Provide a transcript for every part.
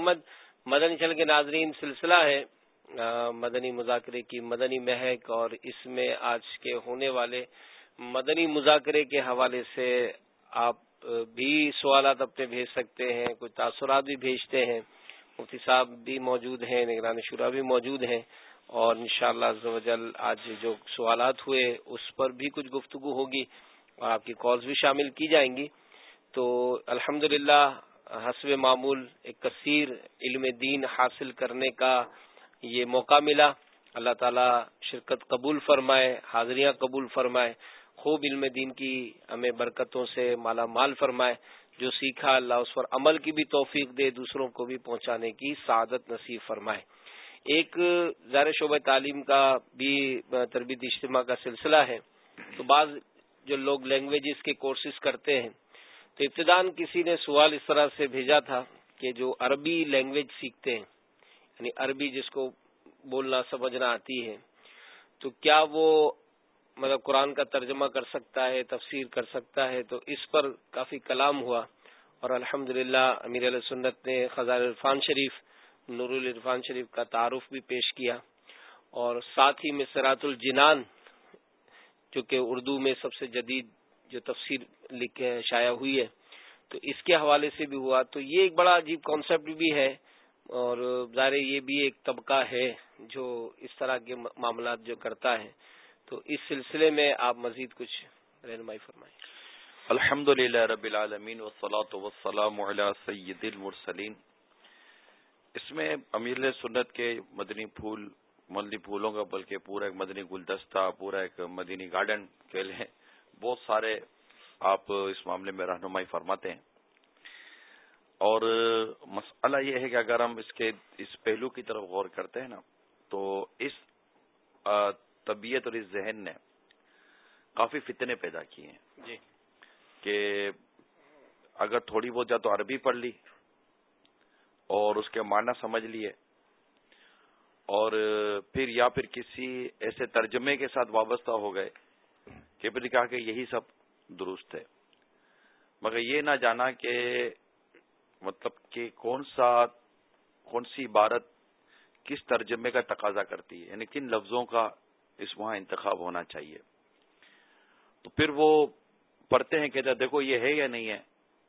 محمد، مدنی چل کے ناظرین، سلسلہ ہے مدنی مذاکرے کی مدنی مہک اور اس میں آج کے ہونے والے مدنی مذاکرے کے حوالے سے آپ بھی سوالات اپنے بھیج سکتے ہیں کچھ تاثرات بھی بھیجتے ہیں۔ مفتی صاحب بھی موجود ہیں، نگران شورا بھی موجود ہیں اور انشاءاللہ شاء اللہ آج جو سوالات ہوئے، اس پر بھی کچھ گفتگو ہوگی اور آپ کی کالز بھی شامل کی جائیں گی۔ تو الحمد حسب معمول ایک کثیر علم دین حاصل کرنے کا یہ موقع ملا۔ اللہ تعالی شرکت قبول فرمائے، حاضریاں قبول فرمائے، خوب علم دین کی ہمیں برکتوں سے مالا مال فرمائے، جو سیکھا اللہ اس پر عمل کی بھی توفیق دے، دوسروں کو بھی پہنچانے کی سعادت نصیب فرمائے۔ ایک زیر شعبہ تعلیم کا بھی تربیت اجتماع کا سلسلہ ہے۔ تو بعض جو لوگ لینگویجز کے کورسز کرتے ہیں تو ابتدان کسی نے سوال اس طرح سے بھیجا تھا کہ جو عربی لینگویج سیکھتے ہیں یعنی عربی جس کو بولنا، سمجھنا آتی ہے، تو کیا وہ مطلب قرآن کا ترجمہ کر سکتا ہے، تفسیر کر سکتا ہے؟ تو اس پر کافی کلام ہوا اور الحمد للہ امیر علیہ سنت نے خزار عرفان شریف، نور العرفان شریف کا تعارف بھی پیش کیا اور ساتھ ہی مسرات الجنان، جو کہ اردو میں سب سے جدید جو تفسیر لکھ شائع ہوئی ہے، تو اس کے حوالے سے بھی ہوا۔ تو یہ ایک بڑا عجیب کانسیپٹ بھی ہے، اور ظاہر یہ بھی ایک طبقہ ہے جو اس طرح کے معاملات جو کرتا ہے۔ تو اس سلسلے میں آپ مزید کچھ رہنمائی فرمائیں۔ الحمد للہ رب العالمین وسلاۃ وسلام سید المرسلین۔ اس میں امیر سنت کے مدنی پھول، مدنی پھولوں کا، بلکہ پورا ایک مدنی گلدستہ، پورا ایک مدنی گارڈن کے لیں۔ بہت سارے آپ اس معاملے میں رہنمائی فرماتے ہیں۔ اور مسئلہ یہ ہے کہ اگر ہم اس کے اس پہلو کی طرف غور کرتے ہیں نا تو اس طبیعت اور اس ذہن نے کافی فتنے پیدا کیے ہیں۔ جی۔ کہ اگر تھوڑی بہت جا تو عربی پڑھ لی اور اس کے معنی سمجھ لیے اور پھر یا پھر کسی ایسے ترجمے کے ساتھ وابستہ ہو گئے کہ پھر کہا کہ یہی سب درست ہے۔ مگر یہ نہ جانا کہ مطلب کہ کون سا کون سی عبارت کس ترجمے کا تقاضا کرتی ہے یعنی کن لفظوں کا اس وہاں انتخاب ہونا چاہیے۔ تو پھر وہ پڑھتے ہیں کہتے دیکھو یہ ہے یا نہیں ہے؟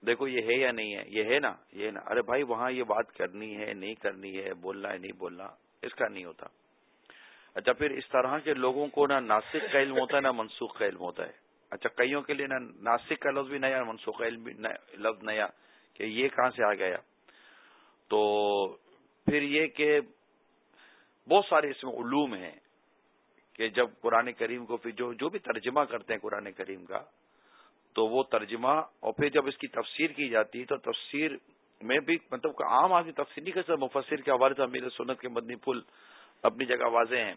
دیکھو یہ ہے یا نہیں ہے؟ یہ ہے نا؟ یہ نا؟ ارے بھائی، وہاں یہ بات کرنی ہے، نہیں کرنی ہے، بولنا ہے، نہیں بولنا، اس کا نہیں ہوتا۔ اچھا پھر اس طرح کے لوگوں کو نہ ناسک کا علم ہوتا ہے، نہ منسوخ کا علم ہوتا ہے۔ اچھا کئیوں کے لیے نہ ناسک کا لفظ بھی نیا منسوخ کا علم بھی لفظ نیا کہ یہ کہاں سے آ گیا؟ تو پھر یہ کہ بہت سارے اس میں علوم ہیں کہ جب قرآن کریم کو پھر جو جو بھی ترجمہ کرتے ہیں قرآن کریم کا، تو وہ ترجمہ، اور پھر جب اس کی تفسیر کی جاتی ہے تو تفسیر میں بھی مطلب عام آدمی تفسیر نہیں کر سکتا، مفسر کے حوالے سے میرے سنت کے مدنی پھول اپنی جگہ واضح ہیں۔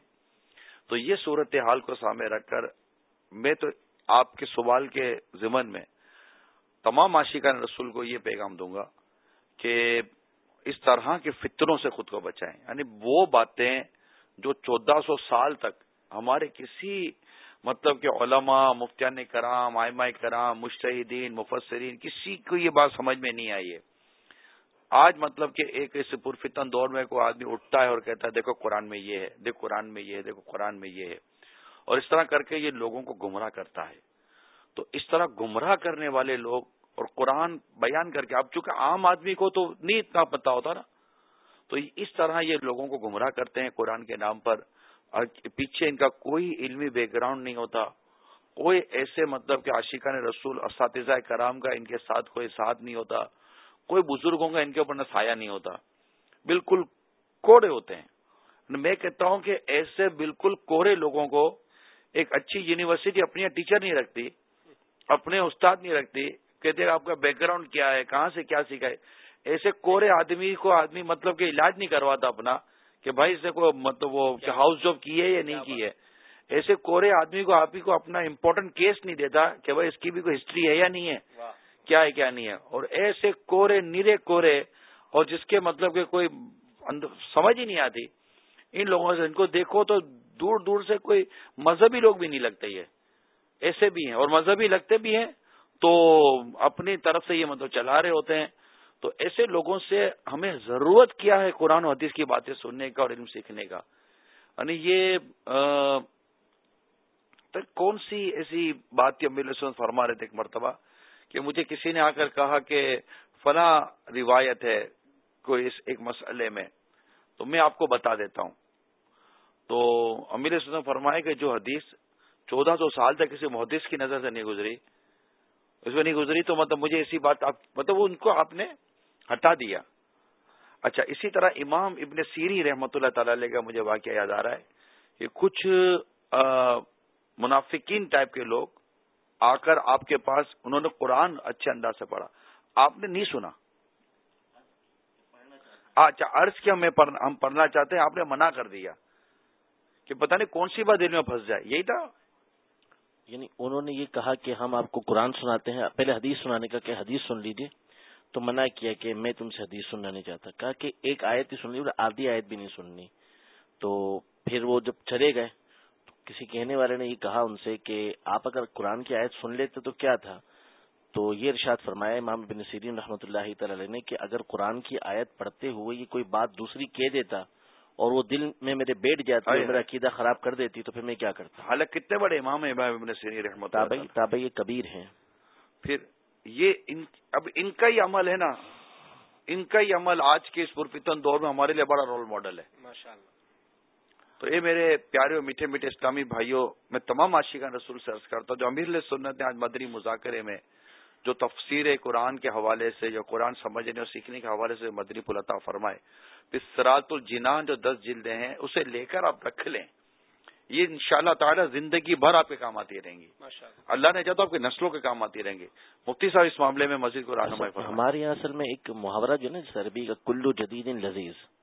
تو یہ صورت حال کو سامنے رکھ کر میں تو آپ کے سوال کے ضمن میں تمام عاشقان رسول کو یہ پیغام دوں گا کہ اس طرح کے فطروں سے خود کو بچائیں۔ یعنی وہ باتیں جو چودہ سو سال تک ہمارے کسی مطلب کہ علماء، مفتیان کرام، آئمہ کرام مشتحدین مفسرین کسی کو یہ بات سمجھ میں نہیں آئی ہے۔ آج مطلب کہ ایک ایسے پرفتن دور میں کوئی آدمی اٹھتا ہے اور کہتا ہے، دیکھو قرآن میں یہ ہے، دیکھو قرآن میں یہ ہے، دیکھو قرآن میں یہ ہے۔ اور اس طرح کر کے یہ لوگوں کو گمراہ کرتا ہے۔ تو اس طرح گمراہ کرنے والے لوگ اور قرآن بیان کر کے، اب چونکہ عام آدمی کو تو نہیں اتنا پتا ہوتا نا، تو اس طرح یہ لوگوں کو گمراہ کرتے ہیں قرآن کے نام پر۔ پیچھے ان کا کوئی علمی بیک گراؤنڈ نہیں ہوتا۔ کوئی ایسے مطلب کہ عاشقان رسول، اساتذہ کرام کا ان کے ساتھ کوئی ساتھ نہیں ہوتا۔ کوئی بزرگوں کا ان کے اوپر نہ سایہ نہیں ہوتا۔ بالکل کوڑے ہوتے ہیں۔ میں کہتا ہوں کہ ایسے بالکل کوڑے لوگوں کو ایک اچھی یونیورسٹی اپنی ٹیچر نہیں رکھتی اپنے استاد نہیں رکھتی کہتے آپ کا بیک گراؤنڈ کیا ہے کہاں سے کیا سیکھا ہے۔ ایسے کوڑے آدمی کو آدمی مطلب کہ علاج نہیں کرواتا اپنا کہ بھائی اس نے کو مطلب وہ ہاؤس جاب کی ہے یا نہیں کی ہے۔ ایسے کورے آدمی کو آپ ہی کو اپنا امپورٹنٹ کیس نہیں دیتا کہ بھائی اس کی بھی کوئی ہسٹری ہے یا نہیں ہے۔ کیا ہے، کیا نہیں ہے۔ اور ایسے کورے نیرے کورے، اور جس کے مطلب کہ کوئی سمجھ ہی نہیں آتی، ان لوگوں سے، ان کو دیکھو تو دور دور سے کوئی مذہبی لوگ بھی نہیں لگتے یہ۔ ایسے بھی ہیں، اور مذہبی لگتے بھی ہیں تو اپنی طرف سے یہ مطلب چلا رہے ہوتے ہیں۔ تو ایسے لوگوں سے ہمیں ضرورت کیا ہے قرآن و حدیث کی باتیں سننے کا اور علم سیکھنے کا؟ یعنی یہ کون سی ایسی بات کی امیر فرما رہے تھے ایک مرتبہ؟ کہ مجھے کسی نے آ کر کہا کہ فلاں روایت ہے کوئی اس ایک مسئلے میں، تو میں آپ کو بتا دیتا ہوں۔ تو امیر وسلم فرمائے کہ جو حدیث چودہ سو سال تک کسی محدث کی نظر سے نہیں گزری، اس میں نہیں گزری تو مطلب مجھے اسی بات آپ مطلب ان کو آپ نے ہٹا دیا۔ اچھا اسی طرح امام ابن سیری رحمت اللہ تعالی کا مجھے واقعہ یاد آ رہا ہے کہ کچھ منافقین ٹائپ کے لوگ آ کر آپ کے پاس انہوں نے قرآن اچھے انداز سے پڑھا۔ آپ نے نہیں سنا۔ اچھا عرض کیا ہم پڑھنا چاہتے ہیں، آپ نے منع کر دیا۔ کہ پتہ نہیں کون سی بات دل میں پھنس جائے، یہی تھا۔ یعنی انہوں نے یہ کہا کہ ہم آپ کو قرآن سناتے ہیں، پہلے حدیث سنانے کا کہ حدیث سن لیجیے تو منع کیا کہ میں تم سے حدیث سننا نہیں چاہتا۔ کہا کہ ایک آیت ہی سن لی آدھی آیت بھی نہیں سننی۔ تو پھر وہ جب چلے گئے کسی کہنے والے نے یہ کہا ان سے کہ آپ اگر قرآن کی آیت سن لیتے تو کیا تھا؟ تو یہ ارشاد فرمایا امام بن سیرین رحمۃ اللہ تعالی نے کہ اگر قرآن کی آیت پڑھتے ہوئے یہ کوئی بات دوسری کہہ دیتا اور وہ دل میں میرے بیٹھ جاتا میرا عقیدہ خراب کر دیتی تو پھر میں کیا کرتا؟ حالانکہ کتنے بڑے امام امام ابن سیری رحمت تابعی یہ کبیر ہیں۔ پھر یہ ان اب ان کا ہی عمل ہے نا۔ ان کا ہی عمل آج کے اس پرفتن دور میں ہمارے لیے بڑا رول ماڈل ہے۔ ماشاءاللہ۔ تو یہ میرے پیارے اور میٹھے میٹھے اسلامی بھائیوں میں تمام عاشقان رسول سے عرض کرتا ہوں جو امیر سنت ہیں آج مدری مذاکرے میں جو تفسیر قرآن کے حوالے سے یا قرآن سمجھنے اور سیکھنے کے حوالے سے مدری پلتا فرمائے سرات الجنان جو دس جلدیں ہیں اسے لے کر آپ رکھ لیں۔ یہ ان شاء اللہ تعالیٰ زندگی بھر آپ کے کام آتی رہیں گی۔ اللہ نے چاہتا آپ کے نسلوں کے کام آتی رہیں گے۔ مفتی صاحب اس معاملے میں مسجد کو رہنمائی ہمارے یہاں اصل میں ایک محاورہ جو ہے نا سربی کا کلو جدید لذیذ۔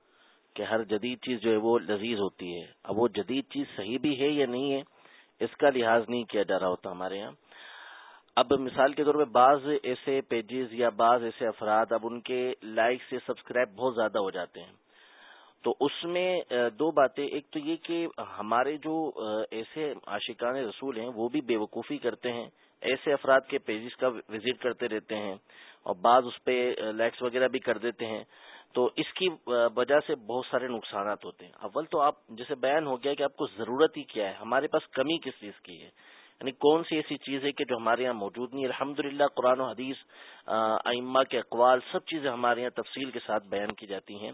کہ ہر جدید چیز جو ہے وہ لذیذ ہوتی ہے۔ اب وہ جدید چیز صحیح بھی ہے یا نہیں ہے، اس کا لحاظ نہیں کیا جا رہا ہوتا ہمارے یہاں۔ اب مثال کے طور پہ بعض ایسے پیجز یا بعض ایسے افراد اب ان کے لائک سے سبسکرائب بہت زیادہ ہو جاتے ہیں۔ تو اس میں دو باتیں۔ ایک تو یہ کہ ہمارے جو ایسے عاشقان رسول ہیں، وہ بھی بے وقوفی کرتے ہیں۔ ایسے افراد کے پیجز کا وزٹ کرتے رہتے ہیں اور بعض اس پہ لائکس وغیرہ بھی کر دیتے ہیں۔ تو اس کی وجہ سے بہت سارے نقصانات ہوتے ہیں۔ اول تو آپ، جیسے بیان ہو گیا کہ آپ کو ضرورت ہی کیا ہے، ہمارے پاس کمی کس چیز کی ہے؟ یعنی کون سی ایسی چیز ہے کہ جو ہمارے یہاں موجود نہیں الحمد للہ قرآن و حدیث ائمہ کے اقوال سب چیزیں ہمارے یہاں تفصیل کے ساتھ بیان کی جاتی ہیں۔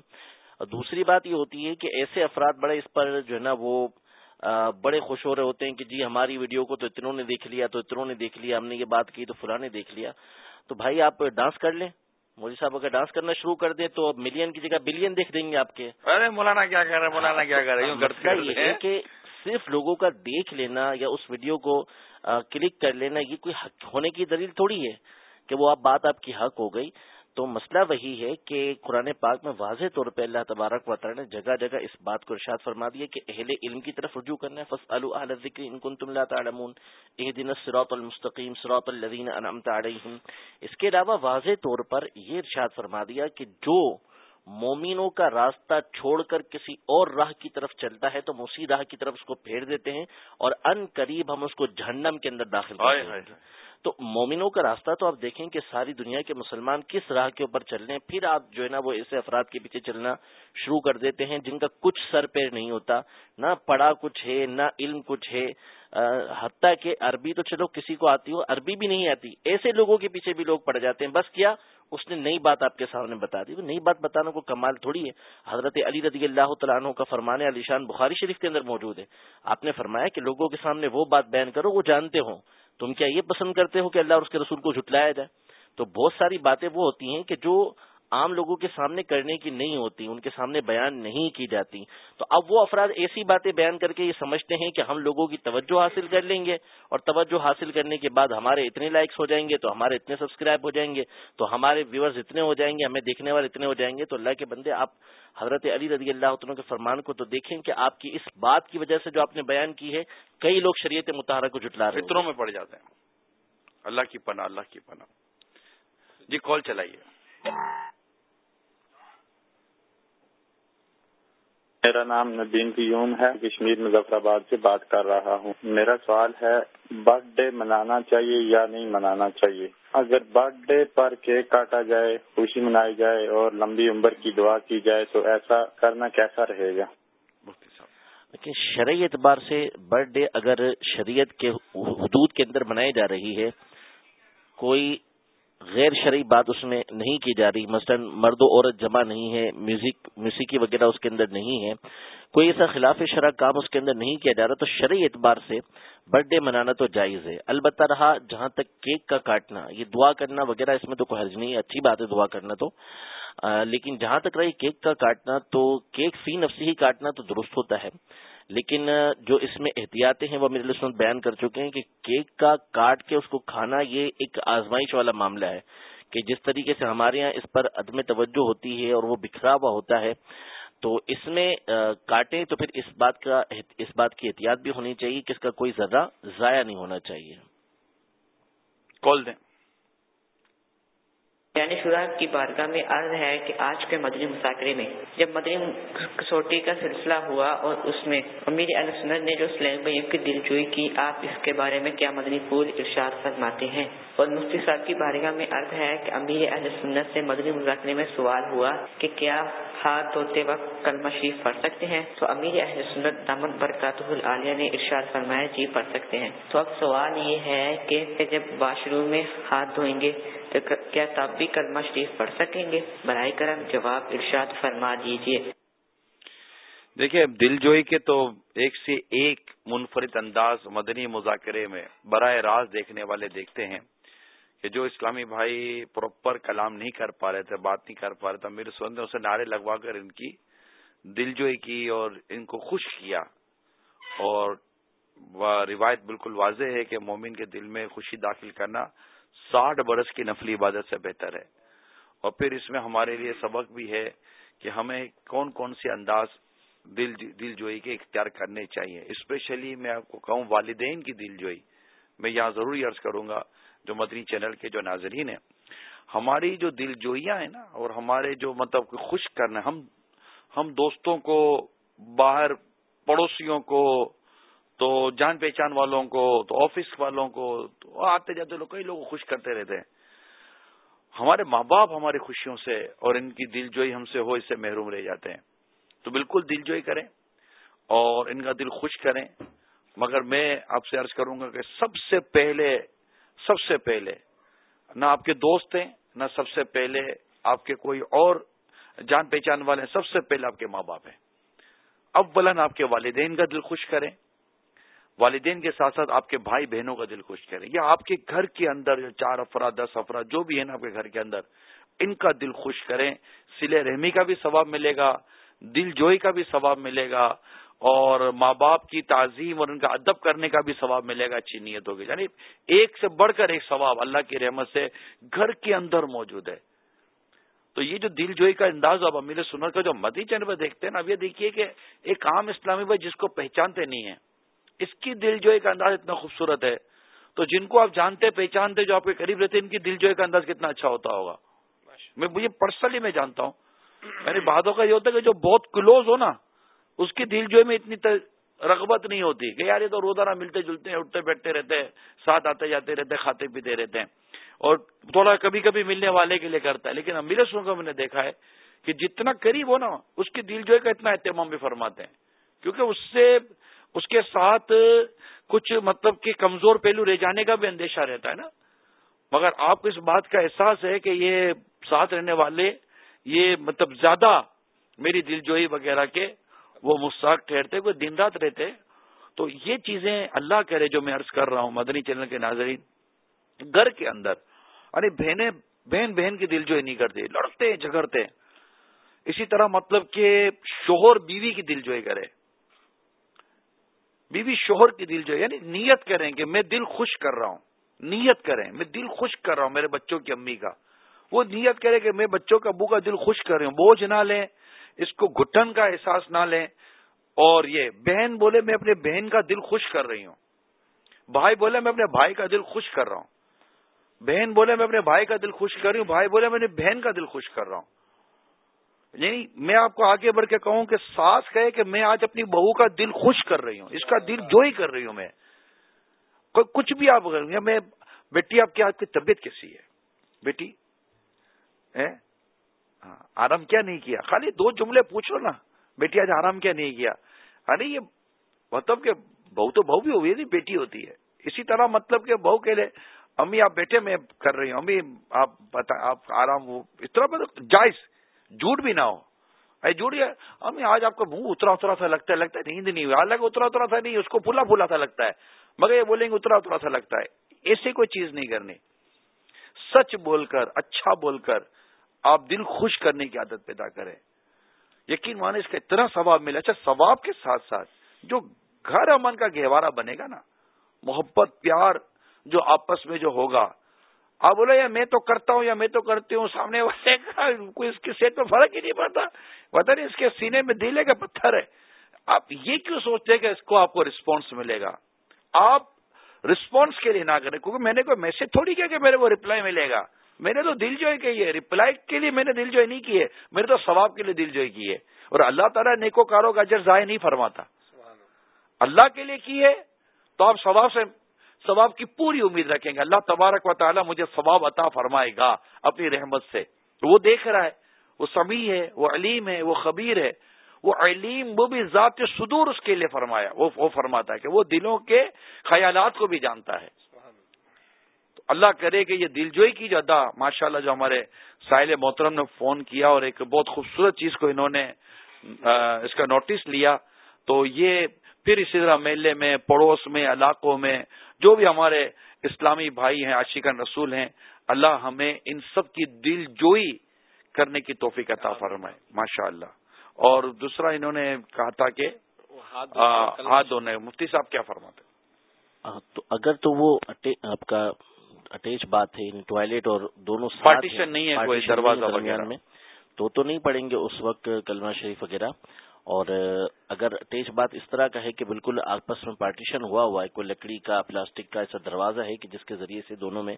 اور دوسری بات یہ ہوتی ہے کہ ایسے افراد بڑے اس پر جو ہے نا وہ بڑے خوش ہو رہے ہوتے ہیں کہ جی ہماری ویڈیو کو تو اتنوں نے دیکھ لیا تو اتنوں نے دیکھ لیا ہم نے یہ بات کی تو فلاں نے دیکھ لیا۔ تو بھائی آپ ڈانس کر لیں۔ مودی صاحب اگر ڈانس کرنا شروع کر دیں تو اب ملین کی جگہ بلین دیکھ دیں گے آپ کے۔ ارے مولانا کیا کر رہے مولانا کیا کر رہے ہیں؟ کہ صرف لوگوں کا دیکھ لینا یا اس ویڈیو کو کلک کر لینا یہ کوئی حق ہونے کی دلیل تھوڑی ہے کہ وہ آپ بات آپ کی حق ہو گئی۔ تو مسئلہ وہی ہے کہ قرآن پاک میں واضح طور پہ اللہ تبارک و تعالی نے جگہ جگہ اس بات کو ارشاد فرما دیا کہ اہل علم کی طرف رجوع کرنا ہے۔ فص اہل ذکر ان کن تم تعلمون۔ اہ دن سروت المستقیم سروت الدین انعمت علیہم اس کے علاوہ واضح طور پر یہ ارشاد فرما دیا کہ جو مومنوں کا راستہ چھوڑ کر کسی اور راہ کی طرف چلتا ہے تو اسی راہ کی طرف اس کو پھیر دیتے ہیں اور ان قریب ہم اس کو جہنم کے اندر داخل کرتے ہیں۔ تو مومنوں کا راستہ تو آپ دیکھیں کہ ساری دنیا کے مسلمان کس راہ کے اوپر چل رہے ہیں۔ پھر آپ جو ہے نا وہ ایسے افراد کے پیچھے چلنا شروع کر دیتے ہیں جن کا کچھ سر پیر نہیں ہوتا، نہ پڑھا کچھ ہے، نہ علم کچھ ہے۔ حتیٰ کہ عربی تو چلو کسی کو آتی ہو، عربی بھی نہیں آتی۔ ایسے لوگوں کے پیچھے بھی لوگ پڑ جاتے ہیں۔ بس کیا؟ اس نے نئی بات آپ کے سامنے بتا دی۔ نئی بات بتانا کو کمال تھوڑی ہے۔ حضرت علی رضی اللہ تعالیٰ عنہ کا فرمانے علی شان بخاری شریف کے اندر موجود ہے۔ آپ نے فرمایا کہ لوگوں کے سامنے وہ بات بیان کرو، وہ جانتے ہوں۔ تم کیا یہ پسند کرتے ہو کہ اللہ اور اس کے رسول کو جھٹلایا جائے؟ تو بہت ساری باتیں وہ ہوتی ہیں کہ جو عام لوگوں کے سامنے کرنے کی نہیں ہوتی، ان کے سامنے بیان نہیں کی جاتی۔ تو اب وہ افراد ایسی باتیں بیان کر کے یہ سمجھتے ہیں کہ ہم لوگوں کی توجہ حاصل کر لیں گے اور توجہ حاصل کرنے کے بعد ہمارے اتنے لائکس ہو جائیں گے تو ہمارے اتنے سبسکرائب ہو جائیں گے، تو ہمارے ویورز اتنے ہو جائیں گے، ہمیں دیکھنے والے اتنے ہو جائیں گے۔ تو اللہ کے بندے، آپ حضرت علی رضی اللہ عنہ کے فرمان کو تو دیکھیں کہ آپ کی اس بات کی وجہ سے جو آپ نے بیان کی ہے، کئی لوگ شریعت متحرہ کو جٹلا رہے فطروں میں پڑ جاتے ہیں۔ اللہ کی پناہ، اللہ کی پناہ۔ جی کال چلائیے۔ میرا نام ندیم قیوم ہے۔ کشمیر مظفر آباد سے بات کر رہا ہوں۔ میرا سوال ہے برتھ ڈے منانا چاہیے یا نہیں منانا چاہیے؟ اگر برتھ ڈے پر کیک کاٹا جائے، خوشی منائی جائے اور لمبی عمر کی دعا کی جائے، تو ایسا کرنا کیسا رہے گا؟ لیکن شرعی اعتبار سے برتھ ڈے اگر شریعت کے حدود کے اندر منائی جا رہی ہے، کوئی غیر شرعی بات اس میں نہیں کی جا رہی۔ مثلا مرد و عورت جمع نہیں ہے میوزک موسیقی وغیرہ اس کے اندر نہیں ہے۔ کوئی ایسا خلاف شرح کام اس کے اندر نہیں کیا جا رہا تو شرعی اعتبار سے برتھ ڈے منانا تو جائز ہے۔ البتہ رہا جہاں تک کیک کا کاٹنا، یہ دعا کرنا وغیرہ اس میں تو کوئی حرج نہیں ہے۔ اچھی بات ہے دعا کرنا تو۔ لیکن جہاں تک رہی کیک کا کاٹنا تو کیک فی نفسی ہی کاٹنا تو درست ہوتا ہے۔ لیکن جو اس میں احتیاطیں ہیں وہ میرے لیے بیان کر چکے ہیں کہ کیک کا کاٹ کے اس کو کھانا یہ ایک آزمائش والا معاملہ ہے کہ جس طریقے سے ہمارے یہاں اس پر عدم توجہ ہوتی ہے اور وہ بکھرا ہوا ہوتا ہے، تو اس میں کاٹیں تو پھر اس بات کا اس بات کی احتیاط بھی ہونی چاہیے کہ اس کا کوئی ذرہ ضائع نہیں ہونا چاہیے۔ کال دیں۔ یعنی شرح کی بارگاہ میں عرض ہے کہ آج کے مدنی مذاکرے میں جب مدنی کسوٹی کا سلسلہ ہوا اور اس میں امیر سنت نے جو سلیم بھائی کی دل جوئی کی، آپ اس کے بارے میں کیا مدنی پھول ارشاد فرماتے ہیں؟ اور مفتی صاحب کی بارگاہ میں عرض ہے کہ امیر اہل سنت سے مدنی مذاکرے میں سوال ہوا کہ کیا ہاتھ دھوتے وقت کلمہ شریف پڑھ سکتے ہیں؟ تو امیر اہل سنت دامن برکات العالیہ نے ارشاد فرمایا جی پڑھ سکتے ہیں۔ تو اب سوال یہ ہے کہ جب واش روم میں ہاتھ دھوئیں گے تو کیا تب بھی کلمہ شریف پڑھ سکیں گے؟ برائے کرم جواب ارشاد فرما دیجیے دیکھیے دل جوئی کے تو ایک سے ایک منفرد انداز مدنی مذاکرے میں براہ راست دیکھنے والے دیکھتے ہیں کہ جو اسلامی بھائی پراپر کلام نہیں کر پا رہے تھے، بات نہیں کر پا رہے تھے، میرے سوند نے اسے نعرے لگوا کر ان کی دل جوئی کی اور ان کو خوش کیا۔ اور روایت بالکل واضح ہے کہ مومن کے دل میں خوشی داخل کرنا ساٹھ برس کی نفلی عبادت سے بہتر ہے۔ اور پھر اس میں ہمارے لیے سبق بھی ہے کہ ہمیں کون کون سے انداز دل دل جوئی کے اختیار کرنے چاہیے۔ اسپیشلی میں آپ کو کہوں والدین کی دل جوئی۔ میں یہاں ضرور عرض کروں گا جو مدنی چینل کے جو ناظرین ہیں، ہماری جو دل جوئیاں ہیں نا، اور ہمارے جو مطلب خوش کرنا ہم ہم دوستوں کو، باہر پڑوسیوں کو تو جان پہچان والوں کو، تو آفس والوں کو، تو آتے جاتے لوگ، کئی لوگ خوش کرتے رہتے ہیں۔ ہمارے ماں باپ ہماری خوشیوں سے اور ان کی دل جوئی ہم سے ہو، اس سے محروم رہ جاتے ہیں۔ تو بالکل دل جوئی کریں اور ان کا دل خوش کریں۔ مگر میں آپ سے عرض کروں گا کہ سب سے پہلے، سب سے پہلے نہ آپ کے دوست ہیں، نہ سب سے پہلے آپ کے کوئی اور جان پہچان والے ہیں، سب سے پہلے آپ کے ماں باپ ہیں۔ اب آپ کے والدین کا دل خوش کریں۔ والدین کے ساتھ ساتھ آپ کے بھائی بہنوں کا دل خوش کریں یا آپ کے گھر کے اندر جو چار افراد، دس افراد، جو بھی ہے نا آپ کے گھر کے اندر، ان کا دل خوش کریں۔ سلے رحمی کا بھی ثواب ملے گا، دل جوئی کا بھی ثواب ملے گا اور ماں باپ کی تعظیم اور ان کا ادب کرنے کا بھی ثواب ملے گا، اچھی نیت ہوگی۔ یعنی ایک سے بڑھ کر ایک ثواب اللہ کی رحمت سے گھر کے اندر موجود ہے۔ تو یہ جو دل جوئی کا انداز اب امیر سنر کا جو مدی چینل پہ دیکھتے ہیں نا، اب یہ دیکھیے کہ ایک عام اسلامی بھائی جس کو پہچانتے نہیں ہیں اس کی دل جوئی کا انداز اتنا خوبصورت ہے۔ تو جن کو آپ جانتے پہچانتے جو آپ کے قریب رہتے ان کی دل جوئی کا انداز کتنا اچھا ہوتا ہوگا۔ میں مجھے پرسنلی میں جانتا ہوں۔ یعنی باتوں کا یہ ہوتا ہے کہ جو بہت کلوز ہو نا اس کی دل جوئی میں اتنی رغبت نہیں ہوتی کہ یار یہ تو روزانہ ملتے جلتے ہیں اٹھتے بیٹھتے رہتے ہیں ساتھ آتے جاتے رہتے ہیں کھاتے پیتے رہتے ہیں۔ اور تھوڑا کبھی کبھی ملنے والے کے لیے کرتا ہے۔ لیکن امیر سن کو میں نے دیکھا ہے کہ جتنا قریب ہو نا اس کی دل جوئی کا اتنا اہتمام بھی فرماتے ہیں۔ کیونکہ اس سے اس کے ساتھ کچھ مطلب کہ کمزور پہلو رہ جانے کا بھی اندیشہ رہتا ہے نا۔ مگر آپ کو اس بات کا احساس ہے کہ یہ ساتھ رہنے والے، یہ مطلب زیادہ میری دل جوئی وغیرہ کے وہ مستاق ٹھہرتے ہوئے دن رات رہتے۔ تو یہ چیزیں اللہ کرے جو میں عرض کر رہا ہوں، مدنی چینل کے ناظرین، گھر کے اندر ارے بہنیں، بہن بہن کی دل جوئی نہیں کرتی لڑتے، جھگڑتے۔ اسی طرح مطلب کہ شوہر بیوی کی دل جوئی کرے۔ بیوی شوہر کی دل جو ہے یعنی نیت کریں کہ میں دل خوش کر رہا ہوں۔ نیت کریں، میں دل خوش کر رہا ہوں میرے بچوں کی امی کا۔ وہ نیت کرے کہ میں بچوں کا ابو کا دل خوش کر رہی ہوں، بوجھ نہ لیں، اس کو گٹن کا احساس نہ لیں۔ اور یہ بہن بولے، میں اپنے بہن کا دل خوش کر رہی ہوں۔ بھائی بولے، میں اپنے بھائی کا دل خوش کر رہا ہوں۔ بہن بولے، میں اپنے بھائی کا دل خوش کر رہی ہوں۔ بھائی بولے، میں اپنی بہن کا دل خوش کر رہا ہوں۔ یعنی میں آپ کو آگے بڑھ کے کہوں کہ ساس کہے کہ میں آج اپنی بہو کا دل خوش کر رہی ہوں، اس کا دل جو ہی کر رہی ہوں میں۔ کچھ بھی آپ میں بیٹی، آپ کی آج کی طبیعت کیسی ہے؟ بیٹی؟ ہاں، آرام کیا نہیں کیا؟ خالی دو جملے پوچھو نا۔ بیٹی، آج آرام کیا نہیں کیا؟ ارے، یہ مطلب کہ بہو تو بہو بھی ہوئی نہیں، بیٹی ہوتی ہے۔ اسی طرح مطلب کہ بہو کے لیے امی، آپ بیٹے میں کر رہی ہوں، امی، آپ آپ آرام ہو اس طرح مطلب جائز۔ جھوٹ بھی نہ ہو۔ اے جھوٹ امی، آج آپ کا منہ اترا اترا سا لگتا ہے لگتا ہے نیند نہیں ہوئی۔ حالانکہ اترا اترا سا نہیں، اس کو پھلا پھلا سا لگتا ہے۔ مگر یہ بولیں گے اترا اترا سا لگتا ہے۔ ایسی کوئی چیز نہیں کرنی۔ سچ بول کر اچھا بول کر آپ دل خوش کرنے کی عادت پیدا کریں۔ یقین مانے اس کا اتنا ثواب ملے۔ اچھا ثواب کے ساتھ ساتھ جو گھر امن کا گہوارہ بنے گا نا، محبت، پیار جو آپس میں جو ہوگا آپ بولے یا میں تو کرتا ہوں یا میں تو کرتی ہوں سامنے والے کا کوئی اس کی صحت میں فرق ہی نہیں پڑتا۔ پتا نہیں اس کے سینے میں دلے کا پتھر ہے۔ آپ یہ کیوں سوچتے کہ اس کو آپ کو رسپانس ملے گا؟ آپ رسپانس کے لیے نہ کریں کیونکہ میں نے کوئی میسج تھوڑی کیا کہ میرے کو ریپلائی ملے گا۔ میں نے تو دل جوئی کی ہے۔ ریپلائی کے لیے میں نے دل جوئی نہیں کی ہے۔ میں نے تو ثواب کے لیے دل جوئی کی ہے۔ اور اللہ تعالیٰ نیکو کاروں کا اجر ضائع نہیں فرماتا۔ اللہ کے لیے کی ہے تو آپ ثواب سے ثواب کی پوری امید رکھیں گے۔ اللہ تبارک و تعالیٰ مجھے ثواب عطا فرمائے گا اپنی رحمت سے۔ وہ دیکھ رہا ہے، وہ سمیع ہے، وہ علیم ہے، وہ خبیر ہے۔ وہ علیم، وہ بھی ذات صدور اس کے لیے فرمایا۔ وہ فرماتا ہے کہ وہ دلوں کے خیالات کو بھی جانتا ہے۔ تو اللہ کرے کہ یہ دل جوئی کی جو ادا ماشاء اللہ جو ہمارے ساحل محترم نے فون کیا اور ایک بہت خوبصورت چیز کو انہوں نے اس کا نوٹس لیا۔ تو یہ پھر اسی طرح میلے میں، پڑوس میں، علاقوں میں جو بھی ہمارے اسلامی بھائی ہیں عاشقان رسول ہیں اللہ ہمیں ان سب کی دل جوئی کرنے کی توفیق عطا فرمائے ماشاء اللہ اور دوسرا انہوں نے کہا تھا کہ ہاتھ دھونے مفتی صاحب کیا فرماتے تو اگر تو وہ آپ کا اٹیچ بات ہے ٹوائلٹ اور دونوں پارٹیشن نہیں ہے کوئی دروازہ درمیان میں تو تو نہیں پڑیں گے اس وقت کلمہ شریف وغیرہ۔ اور اگر تیز بات اس طرح کا ہے کہ بالکل آپس میں پارٹیشن ہوا ہوا ہے کوئی لکڑی کا پلاسٹک کا ایسا دروازہ ہے کہ جس کے ذریعے سے دونوں میں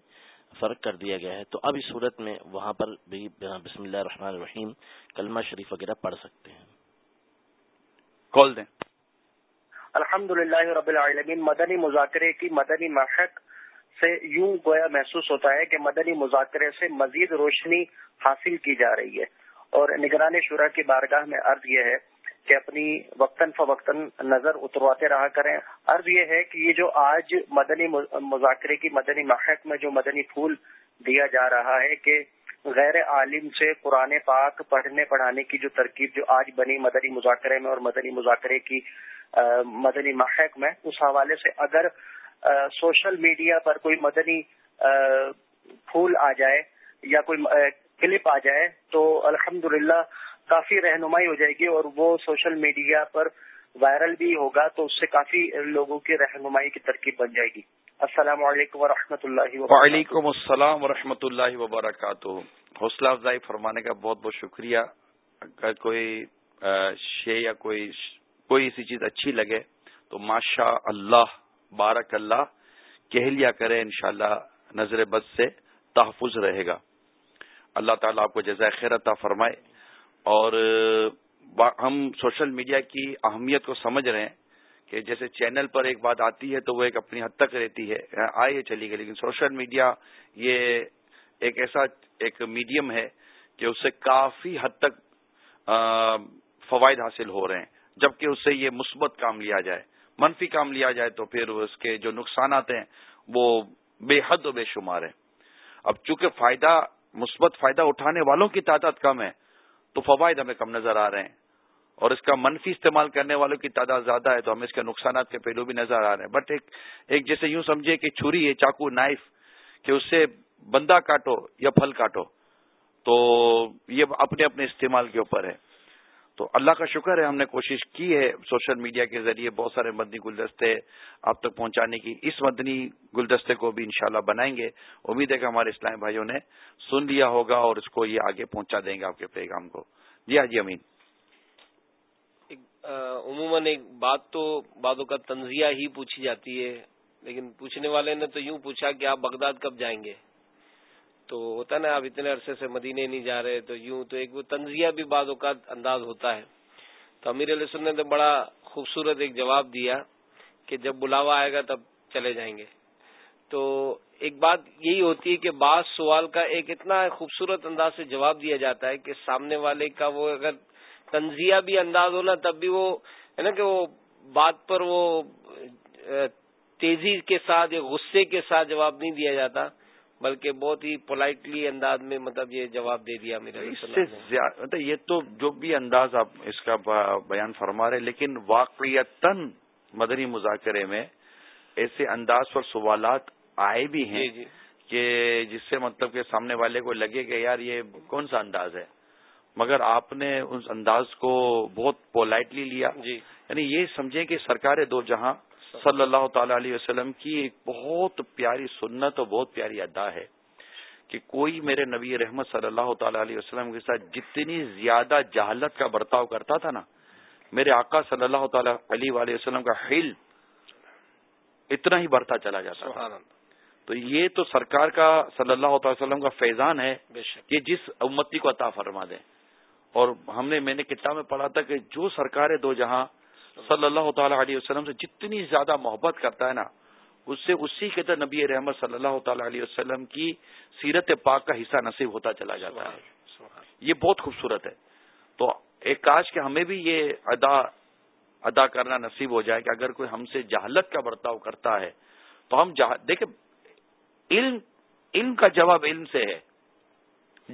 فرق کر دیا گیا ہے تو اب اس صورت میں وہاں پر بھی بسم اللہ الرحمن الرحیم کلمہ شریف وغیرہ پڑھ سکتے ہیں۔ کال دیں۔ الحمد للہ رب العالمین مدنی مذاکرے کی مدنی محق سے یوں گویا محسوس ہوتا ہے کہ مدنی مذاکرے سے مزید روشنی حاصل کی جا رہی ہے۔ اور نگران شورا کی بارگاہ میں عرض یہ ہے کہ اپنی وقتاً فوقتاً نظر اترواتے رہا کریں۔ عرض یہ ہے کہ یہ جو آج مدنی مذاکرے کی مدنی محق میں جو مدنی پھول دیا جا رہا ہے کہ غیر عالم سے قرآن پاک پڑھنے، پڑھانے کی جو ترکیب جو آج بنی مدنی مذاکرے میں اور مدنی مذاکرے کی مدنی محق میں، اس حوالے سے اگر سوشل میڈیا پر کوئی مدنی پھول آ جائے یا کوئی کلپ آ جائے تو الحمدللہ کافی رہنمائی ہو جائے گی اور وہ سوشل میڈیا پر وائرل بھی ہوگا تو اس سے کافی لوگوں کی رہنمائی کی ترکیب بن جائے گی۔ السلام علیکم و اللہ وعلیکم السلام و اللہ وبرکاتہ۔ حوصلہ افزائی فرمانے کا بہت بہت شکریہ۔ اگر کوئی شے یا کوئی کوئی ایسی چیز اچھی لگے تو ماشاء اللہ، بارک اللہ، کہہ لیا کرے انشاءاللہ نظر بد سے، تحفظ رہے گا۔ اللہ تعالیٰ آپ کو جزائے خیر عطا فرمائے۔ اور ہم سوشل میڈیا کی اہمیت کو سمجھ رہے ہیں کہ جیسے چینل پر ایک بات آتی ہے تو وہ ایک اپنی حد تک رہتی ہے آئے چلی گئی، لیکن سوشل میڈیا یہ ایک ایسا ایک میڈیم ہے کہ اس سے کافی حد تک فوائد حاصل ہو رہے ہیں، جبکہ اس سے یہ مثبت کام لیا جائے، منفی کام لیا جائے تو پھر اس کے جو نقصانات ہیں وہ بے حد و بے شمار ہیں۔ اب چونکہ فائدہ، مثبت فائدہ اٹھانے والوں کی تعداد کم ہے تو فوائد ہمیں کم نظر آ رہے ہیں۔ اور اس کا منفی استعمال کرنے والوں کی تعداد زیادہ ہے تو ہمیں اس کے نقصانات کے پہلو بھی نظر آ رہے ہیں۔ بٹ ایک ایک جیسے یوں سمجھے کہ چھری ہے، چاقو، نائف، کہ اس سے بندہ کاٹو یا پھل کاٹو، تو یہ اپنے اپنے استعمال کے اوپر ہے۔ تو اللہ کا شکر ہے ہم نے کوشش کی ہے سوشل میڈیا کے ذریعے بہت سارے مدنی گلدستے آپ تک پہنچانے کی۔ اس مدنی گلدستے کو بھی انشاءاللہ بنائیں گے۔ امید ہے کہ ہمارے اسلام بھائیوں نے سن لیا ہوگا اور اس کو یہ آگے پہنچا دیں گے آپ کے پیغام کو۔ جی ہاں جی امین۔ عموماً ایک بات تو بعدوں کا تنزیہ ہی پوچھی جاتی ہے، لیکن پوچھنے والے نے تو یوں پوچھا کہ آپ بغداد کب جائیں گے؟ تو ہوتا نا، آپ اتنے عرصے سے مدینے نہیں جا رہے، تو یوں تو ایک وہ تنزیہ بھی بعض اوقات انداز ہوتا ہے۔ تو امیر علیہ سن نے بڑا خوبصورت ایک جواب دیا کہ جب بلاوا آئے گا تب چلے جائیں گے۔ تو ایک بات یہی ہوتی ہے کہ بعض سوال کا ایک اتنا خوبصورت انداز سے جواب دیا جاتا ہے کہ سامنے والے کا وہ اگر تنزیہ بھی انداز ہونا تب بھی وہ ہے نا کہ وہ بات پر وہ تیزی کے ساتھ یا غصے کے ساتھ جواب نہیں دیا جاتا۔ بلکہ بہت ہی پولائٹلی انداز میں مطلب یہ جواب دے دیا میرے مطلب یہ تو جو بھی انداز آپ اس کا بیان فرما رہے لیکن واقعیتاً مدنی مذاکرے میں ایسے انداز پر سوالات آئے بھی ہیں جی، جی۔ کہ جس سے مطلب کہ سامنے والے کو لگے کہ یار یہ کون سا انداز ہے؟ مگر آپ نے اس انداز کو بہت پولائٹلی لیا۔ جی۔ یعنی یہ سمجھیں کہ سرکار دو جہاں صلی اللہ تعالی علیہ وسلم کی ایک بہت پیاری سنت اور بہت پیاری ادا ہے کہ کوئی میرے نبی رحمت صلی اللہ تعالی علیہ وسلم کے ساتھ جتنی زیادہ جہالت کا برتاؤ کرتا تھا نا میرے آقا صلی اللہ تعالی علیہ وسلم کا حل اتنا ہی بڑھتا چلا جاتا تھا۔ تو یہ تو سرکار کا صلی اللہ تعالی وسلم کا فیضان ہے کہ جس امتی کو عطا فرما دیں۔ اور ہم نے میں نے کتاب میں پڑھا تھا کہ جو سرکار دو جہاں صلی اللہ تعالی علیہ وسلم سے جتنی زیادہ محبت کرتا ہے نا، اس سے اسی کے طرح نبی رحمت صلی اللہ تعالی علیہ وسلم کی سیرت پاک کا حصہ نصیب ہوتا چلا جاتا ہے۔ یہ بہت خوبصورت ہے۔ تو ایک کاش کہ ہمیں بھی یہ ادا ادا کرنا نصیب ہو جائے کہ اگر کوئی ہم سے جہالت کا برتاؤ کرتا ہے، تو ہم دیکھیں، علم علم کا جواب علم سے ہے۔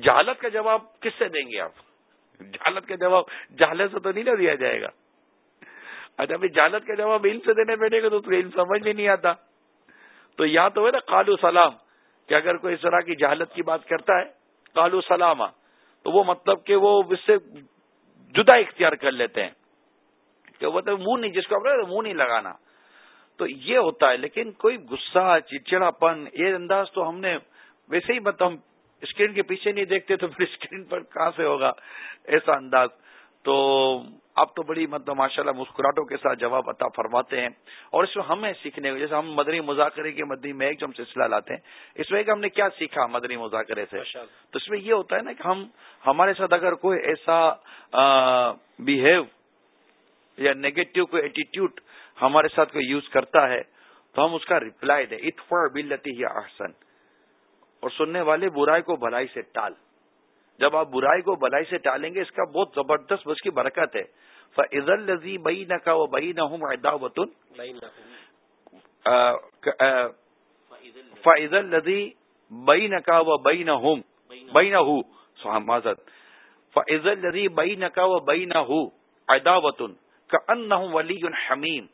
جہالت کا جواب کس سے دیں گے آپ؟ جہالت کا جواب جہالت سے تو نہیں نہ دیا جائے گا۔ اچھا بھائی جہالت کا جواب علم سے دینے بیٹھے گا تو علم سمجھ میں نہیں آتا۔ تو یا تو ہے نا کالو سلام، کہ اگر کوئی اس طرح کی جہالت کی بات کرتا ہے کالو سلام تو وہ مطلب کہ وہ اس سے جدا اختیار کر لیتے ہیں۔ کہ وہ تو منہ نہیں، جس کو منہ نہیں لگانا۔ تو یہ ہوتا ہے، لیکن کوئی غصہ چڑچڑا پن یہ انداز تو ہم نے ویسے ہی مطلب اسکرین کے پیچھے نہیں دیکھتے تو پھر اسکرین پر کہاں سے ہوگا ایسا انداز۔ تو اب تو بڑی مطلب ماشاء اللہ مسکراہٹوں کے ساتھ جواب عطا فرماتے ہیں اور اس میں ہمیں سیکھنے جیسے ہم مدنی مذاکرے کے مدنی میں ایک جو ہم سلسلہ لاتے ہیں اس میں کہ ہم نے کیا سیکھا مدنی مذاکرے سے؟ تو اس میں یہ ہوتا ہے نا کہ ہم ہمارے ساتھ اگر کوئی ایسا بہیو یا نیگیٹو کوئی ایٹیٹیوڈ ہمارے ساتھ کوئی یوز کرتا ہے تو ہم اس کا ریپلائی دیں۔ اٹ فار بلتی ہی احسن۔ اور سننے والے برائی کو بھلائی سے ٹال۔ جب آپ برائی کو بلائی سے ٹالیں گے، اس کا بہت زبردست اس کی برکت ہے۔ فض الزی بئی نہ کا وہ بئی نہ ہوں وطن فض الزی بئی نہ کا وہ بئی نہ ہوں بئی نہ ہوں معذت فض الزی بئی نہ کا وہ بئی نہ ہوں ادا وطن کا ان ولی حمیم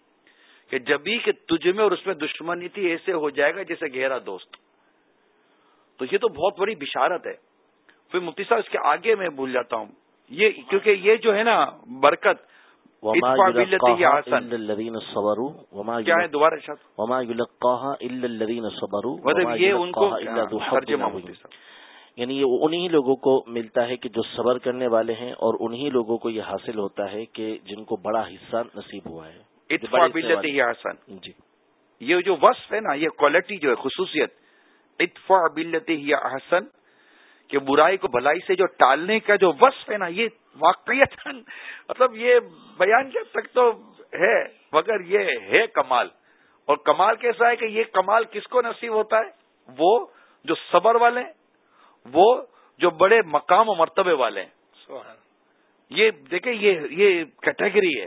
کہ جبھی کہ تجھ میں اور اس میں دشمنی تھی، ایسے ہو جائے گا جیسے گہرا دوست۔ تو یہ تو بہت بڑی بشارت ہے۔ پھر مفتی صاحب اس کے آگے میں بھول جاتا ہوں۔ یہ کیونکہ یہ جو ہے نا برکت کیا ہے؟ دوبارہ مطلب یہ ان کو یعنی یہ انہی لوگوں کو ملتا ہے کہ جو صبر کرنے والے ہیں اور انہی لوگوں کو یہ حاصل ہوتا ہے کہ جن کو بڑا حصہ نصیب ہوا ہے۔ جی۔ یہ جو وصف ہے نا یہ کوالٹی جو ہے خصوصیت اتفا بلتی یا احسن کہ برائی کو بھلائی سے جو ٹالنے کا جو وصف ہے نا یہ واقعیت مطلب یہ بیان کر تک تو ہے مگر یہ ہے کمال۔ اور کمال کیسا ہے کہ یہ کمال کس کو نصیب ہوتا ہے؟ وہ جو صبر والے وہ جو بڑے مقام و مرتبے والے۔ ہیں یہ دیکھیں یہ یہ کیٹیگری ہے۔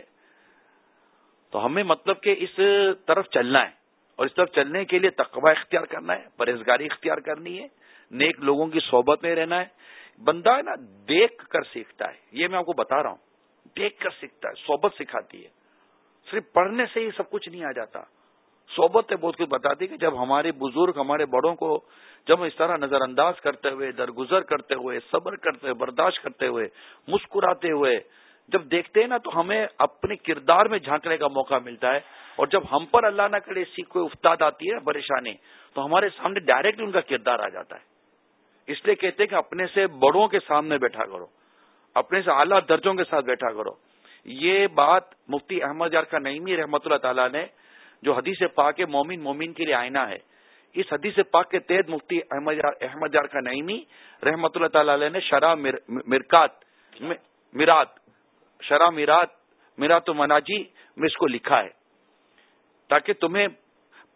تو ہمیں مطلب کہ اس طرف چلنا ہے۔ اور اس طرف چلنے کے لیے تقوی اختیار کرنا ہے پرہیزگاری اختیار کرنی ہے۔ نیک لوگوں کی صحبت میں رہنا ہے۔ بندہ ہے نا، دیکھ کر سیکھتا ہے۔ یہ میں آپ کو بتا رہا ہوں۔ دیکھ کر سیکھتا ہے، صحبت سکھاتی ہے۔ صرف پڑھنے سے ہی سب کچھ نہیں آ جاتا۔ صحبت ہے بہت کچھ بتاتی کہ جب ہمارے بزرگ ہمارے بڑوں کو جب اس طرح نظر انداز کرتے ہوئے، درگزر کرتے ہوئے، صبر کرتے ہوئے، برداشت کرتے ہوئے، مسکراتے ہوئے جب دیکھتے ہیں نا، تو ہمیں اپنے کردار میں جھانکنے کا موقع ملتا ہے۔ اور جب ہم پر اللہ نہ کرے سی کوئی افتاد آتی ہے پریشانی، تو ہمارے سامنے ڈائریکٹ ان کا کردار آ جاتا ہے۔ اس لیے کہتے ہیں کہ اپنے سے بڑوں کے سامنے بیٹھا کرو، اپنے سے اعلیٰ درجوں کے ساتھ بیٹھا کرو۔ یہ بات مفتی احمد یار کا نئیمی رحمت اللہ تعالیٰ نے جو حدیث پاک مومن مومن کے لیے آئینہ ہے، اس حدیث پاک کے تحت مفتی احمد احمد یار کا نئیمی رحمت اللہ تعالی علیہ نے شرح مرکات میرات شرح میرات میرات و مناجی میں اس کو لکھا ہے، تاکہ تمہیں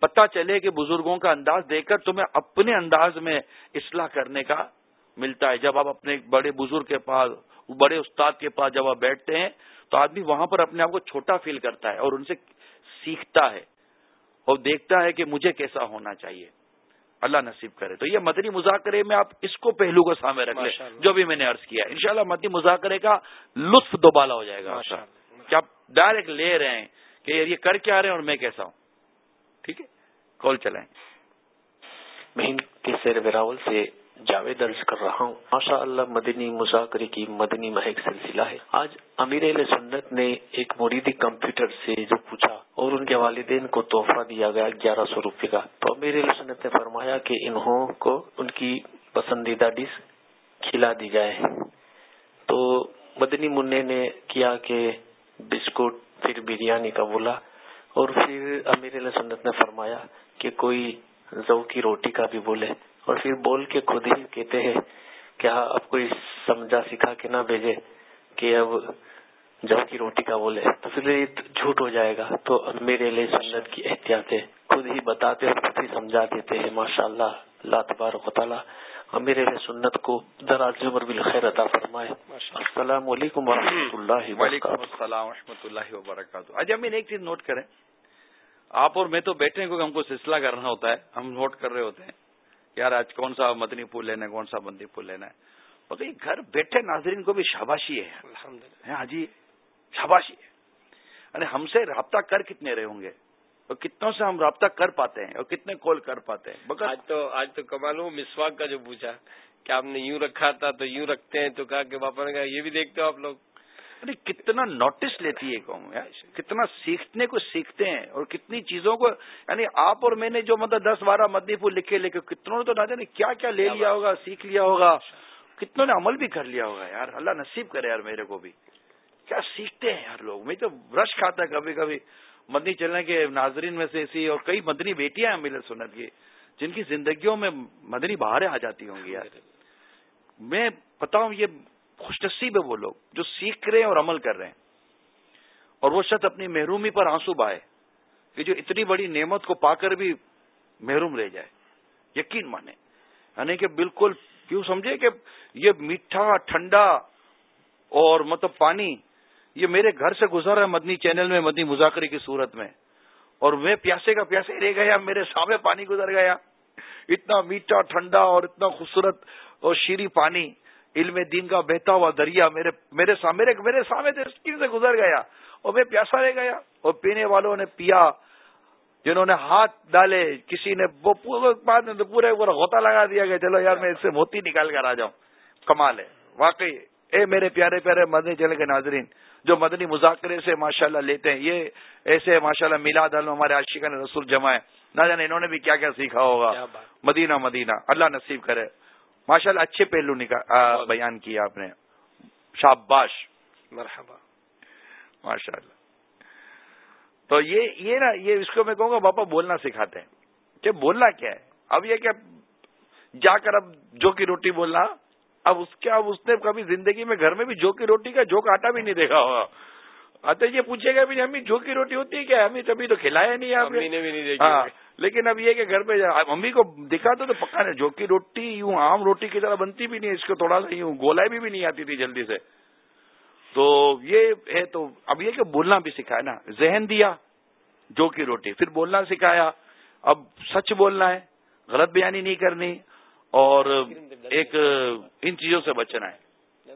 پتہ چلے کہ بزرگوں کا انداز دیکھ کر تمہیں اپنے انداز میں اصلاح کرنے کا ملتا ہے۔ جب آپ اپنے بڑے بزرگ کے پاس بڑے استاد کے پاس جب آپ بیٹھتے ہیں تو آدمی وہاں پر اپنے آپ کو چھوٹا فیل کرتا ہے اور ان سے سیکھتا ہے اور دیکھتا ہے کہ مجھے کیسا ہونا چاہیے۔ اللہ نصیب کرے۔ تو یہ مدنی مذاکرے میں آپ اس کو پہلو کو سامنے رکھ لیں جو بھی میں نے عرض کیا۔ انشاءاللہ مدنی مذاکرے کا لطف دوبالا ہو جائے گا کہ آپ ڈائریکٹ لے رہے ہیں کہ یہ کر کے آ رہے ہیں اور میں کیسا ہوں۔ ٹھیک ہے؟ کال چلائیں۔ مہین کے سیر وراول سے جاوید درج کر رہا ہوں۔ ماشاء اللہ مدنی مذاکرے کی مدنی مہک سلسلہ ہے۔ آج امیر علیہ سنت نے ایک مریدی کمپیوٹر سے جو پوچھا اور ان کے والدین کو تحفہ دیا گیا گیارہ سو روپے کا۔ تو امیر علیہ سنت نے فرمایا کہ انہوں کو ان کی پسندیدہ ڈش کھلا دی جائے۔ تو مدنی منع نے کیا کہ بسکٹ، پھر بریانی کا بولا۔ اور پھر امیر علیہ سنت نے فرمایا کہ کوئی زو کی روٹی کا بھی بولے اور پھر بول کے خود ہی کہتے ہیں کیا اب کوئی سمجھا سکھا کے نہ بھیجے کہ اب جب کی روٹی کا بولے تو پھر جھوٹ ہو جائے گا۔ تو میرے لیے سنت کی احتیاط ہے خود ہی بتاتے اور خود ہی سمجھا دیتے ہیں۔ ماشاء اللہ اللہ تبارک و تعالیٰ میرے لیے سنت کو دراز عمر بالخیر عطا فرمائے۔ السلام علیکم و رحمۃ اللہ وعلیکم السلام و رحمۃ اللہ وبرکاتہ۔ اجا میں ایک چیز نوٹ کریں۔ آپ اور میں تو بیٹھے کیونکہ ہم کو سلسلہ کرنا ہوتا ہے ہم نوٹ کر رہے ہوتے ہیں یار آج کون سا مدنی پھول لینا ہے کون سا بندی پھول لینا ہے؟ اور گھر بیٹھے ناظرین کو بھی شاباشی ہے۔ ہاں جی شاباشی ہے۔ یعنی ہم سے رابطہ کر کتنے رہے ہوں گے؟ اور کتنوں سے ہم رابطہ کر پاتے ہیں؟ اور کتنے کال کر پاتے ہیں؟ آج تو آج تو کمال ہوں مسواک کا جو پوچھا کہ آپ نے یوں رکھا تھا تو یوں رکھتے ہیں تو کہا کہ باپا نے کہا یہ بھی دیکھتے ہو آپ لوگ۔ یعنی کتنا نوٹس لیتی ہے قوم کتنا سیکھنے کو سیکھتے ہیں اور کتنی چیزوں کو یعنی آپ اور میں نے جو مطلب دس بارہ مدنی پھول لکھے لے کے کتنوں نے تو نہ جانے کیا کیا لے لیا ہوگا سیکھ لیا ہوگا کتنوں نے عمل بھی کر لیا ہوگا یار اللہ نصیب کرے یار میرے کو بھی۔ کیا سیکھتے ہیں یار لوگ؟ میں تو رش کھاتا ہے کبھی کبھی مدنی چلنے کے ناظرین میں سے ایسی اور کئی مدنی بیٹیاں ہیں ملت سنت کی جن کی زندگیوں میں مدنی بہاریں آ جاتی ہوں گی یار۔ میں بتاؤں یہ خوش نصیب ہے وہ لوگ جو سیکھ رہے ہیں اور عمل کر رہے ہیں۔ اور وہ شخص اپنی محرومی پر آنسو بائے کہ جو اتنی بڑی نعمت کو پا کر بھی محروم رہ جائے۔ یقین مانے۔ یعنی کہ بالکل کیوں سمجھے کہ یہ میٹھا، ٹھنڈا اور مطلب پانی یہ میرے گھر سے گزر ہے مدنی چینل میں، مدنی مذاکرے کی صورت میں۔ اور میں پیاسے کا پیاسے رہ گیا، میرے سامنے پانی گزر گیا۔ اتنا میٹھا، ٹھنڈا اور اتنا خوبصورت اور شیریں پانی۔ علم دین کا بہتا ہوا دریا میرے میرے میرے میرے سامنے سے گزر گیا اور میں پیاسا رہ گیا اور پینے والوں نے پیا جنہوں نے ہاتھ ڈالے کسی نے وہ پورے پورا غوطہ لگا دیا گیا چلو یار میں اس سے موتی نکال کر آ جاؤں۔ کمال ہے واقعی۔ اے میرے پیارے پیارے مدنی چلے کے ناظرین جو مدنی مذاکرے سے ماشاءاللہ لیتے ہیں یہ ایسے ماشاءاللہ اللہ میلاد ہمارے عاشقہ نے رسول جمع ہے نہ جانے انہوں نے بھی کیا کیا سیکھا ہوگا۔ مدینہ مدینہ۔ اللہ نصیب کرے۔ ماشاء اللہ اچھے پہلو بیان کیا آپ نے۔ شاباش۔ مرحبا۔ ماشاء اللہ۔ تو یہ یہ نا یہ اس کو میں کہوں گا پاپا بولنا سکھاتے ہیں۔ کہ بولنا کیا ہے؟ اب یہ کہ جا کر اب جو کی روٹی بولنا اب اس کے اب اس نے کبھی زندگی میں گھر میں بھی جو کی روٹی کا جو آٹا بھی نہیں دیکھا ہوگا۔ اچھا یہ پوچھے گا بھی امی جو کی روٹی ہوتی ہے کیا؟ امی کبھی تو کھلایا نہیں آپ نے۔ ہاں۔ لیکن اب یہ کہ گھر پہ امی کو دکھا تو پکا نہیں جو کی روٹی یوں عام روٹی کی طرح بنتی بھی نہیں اس کو تھوڑا سا یوں گولائی بھی, بھی نہیں آتی تھی جلدی سے۔ تو یہ ہے تو اب یہ کہ بولنا بھی سکھایا نا ذہن دیا جو کی روٹی پھر بولنا سکھایا۔ اب سچ بولنا ہے غلط بیانی نہیں کرنی اور ایک ان چیزوں سے بچنا ہے۔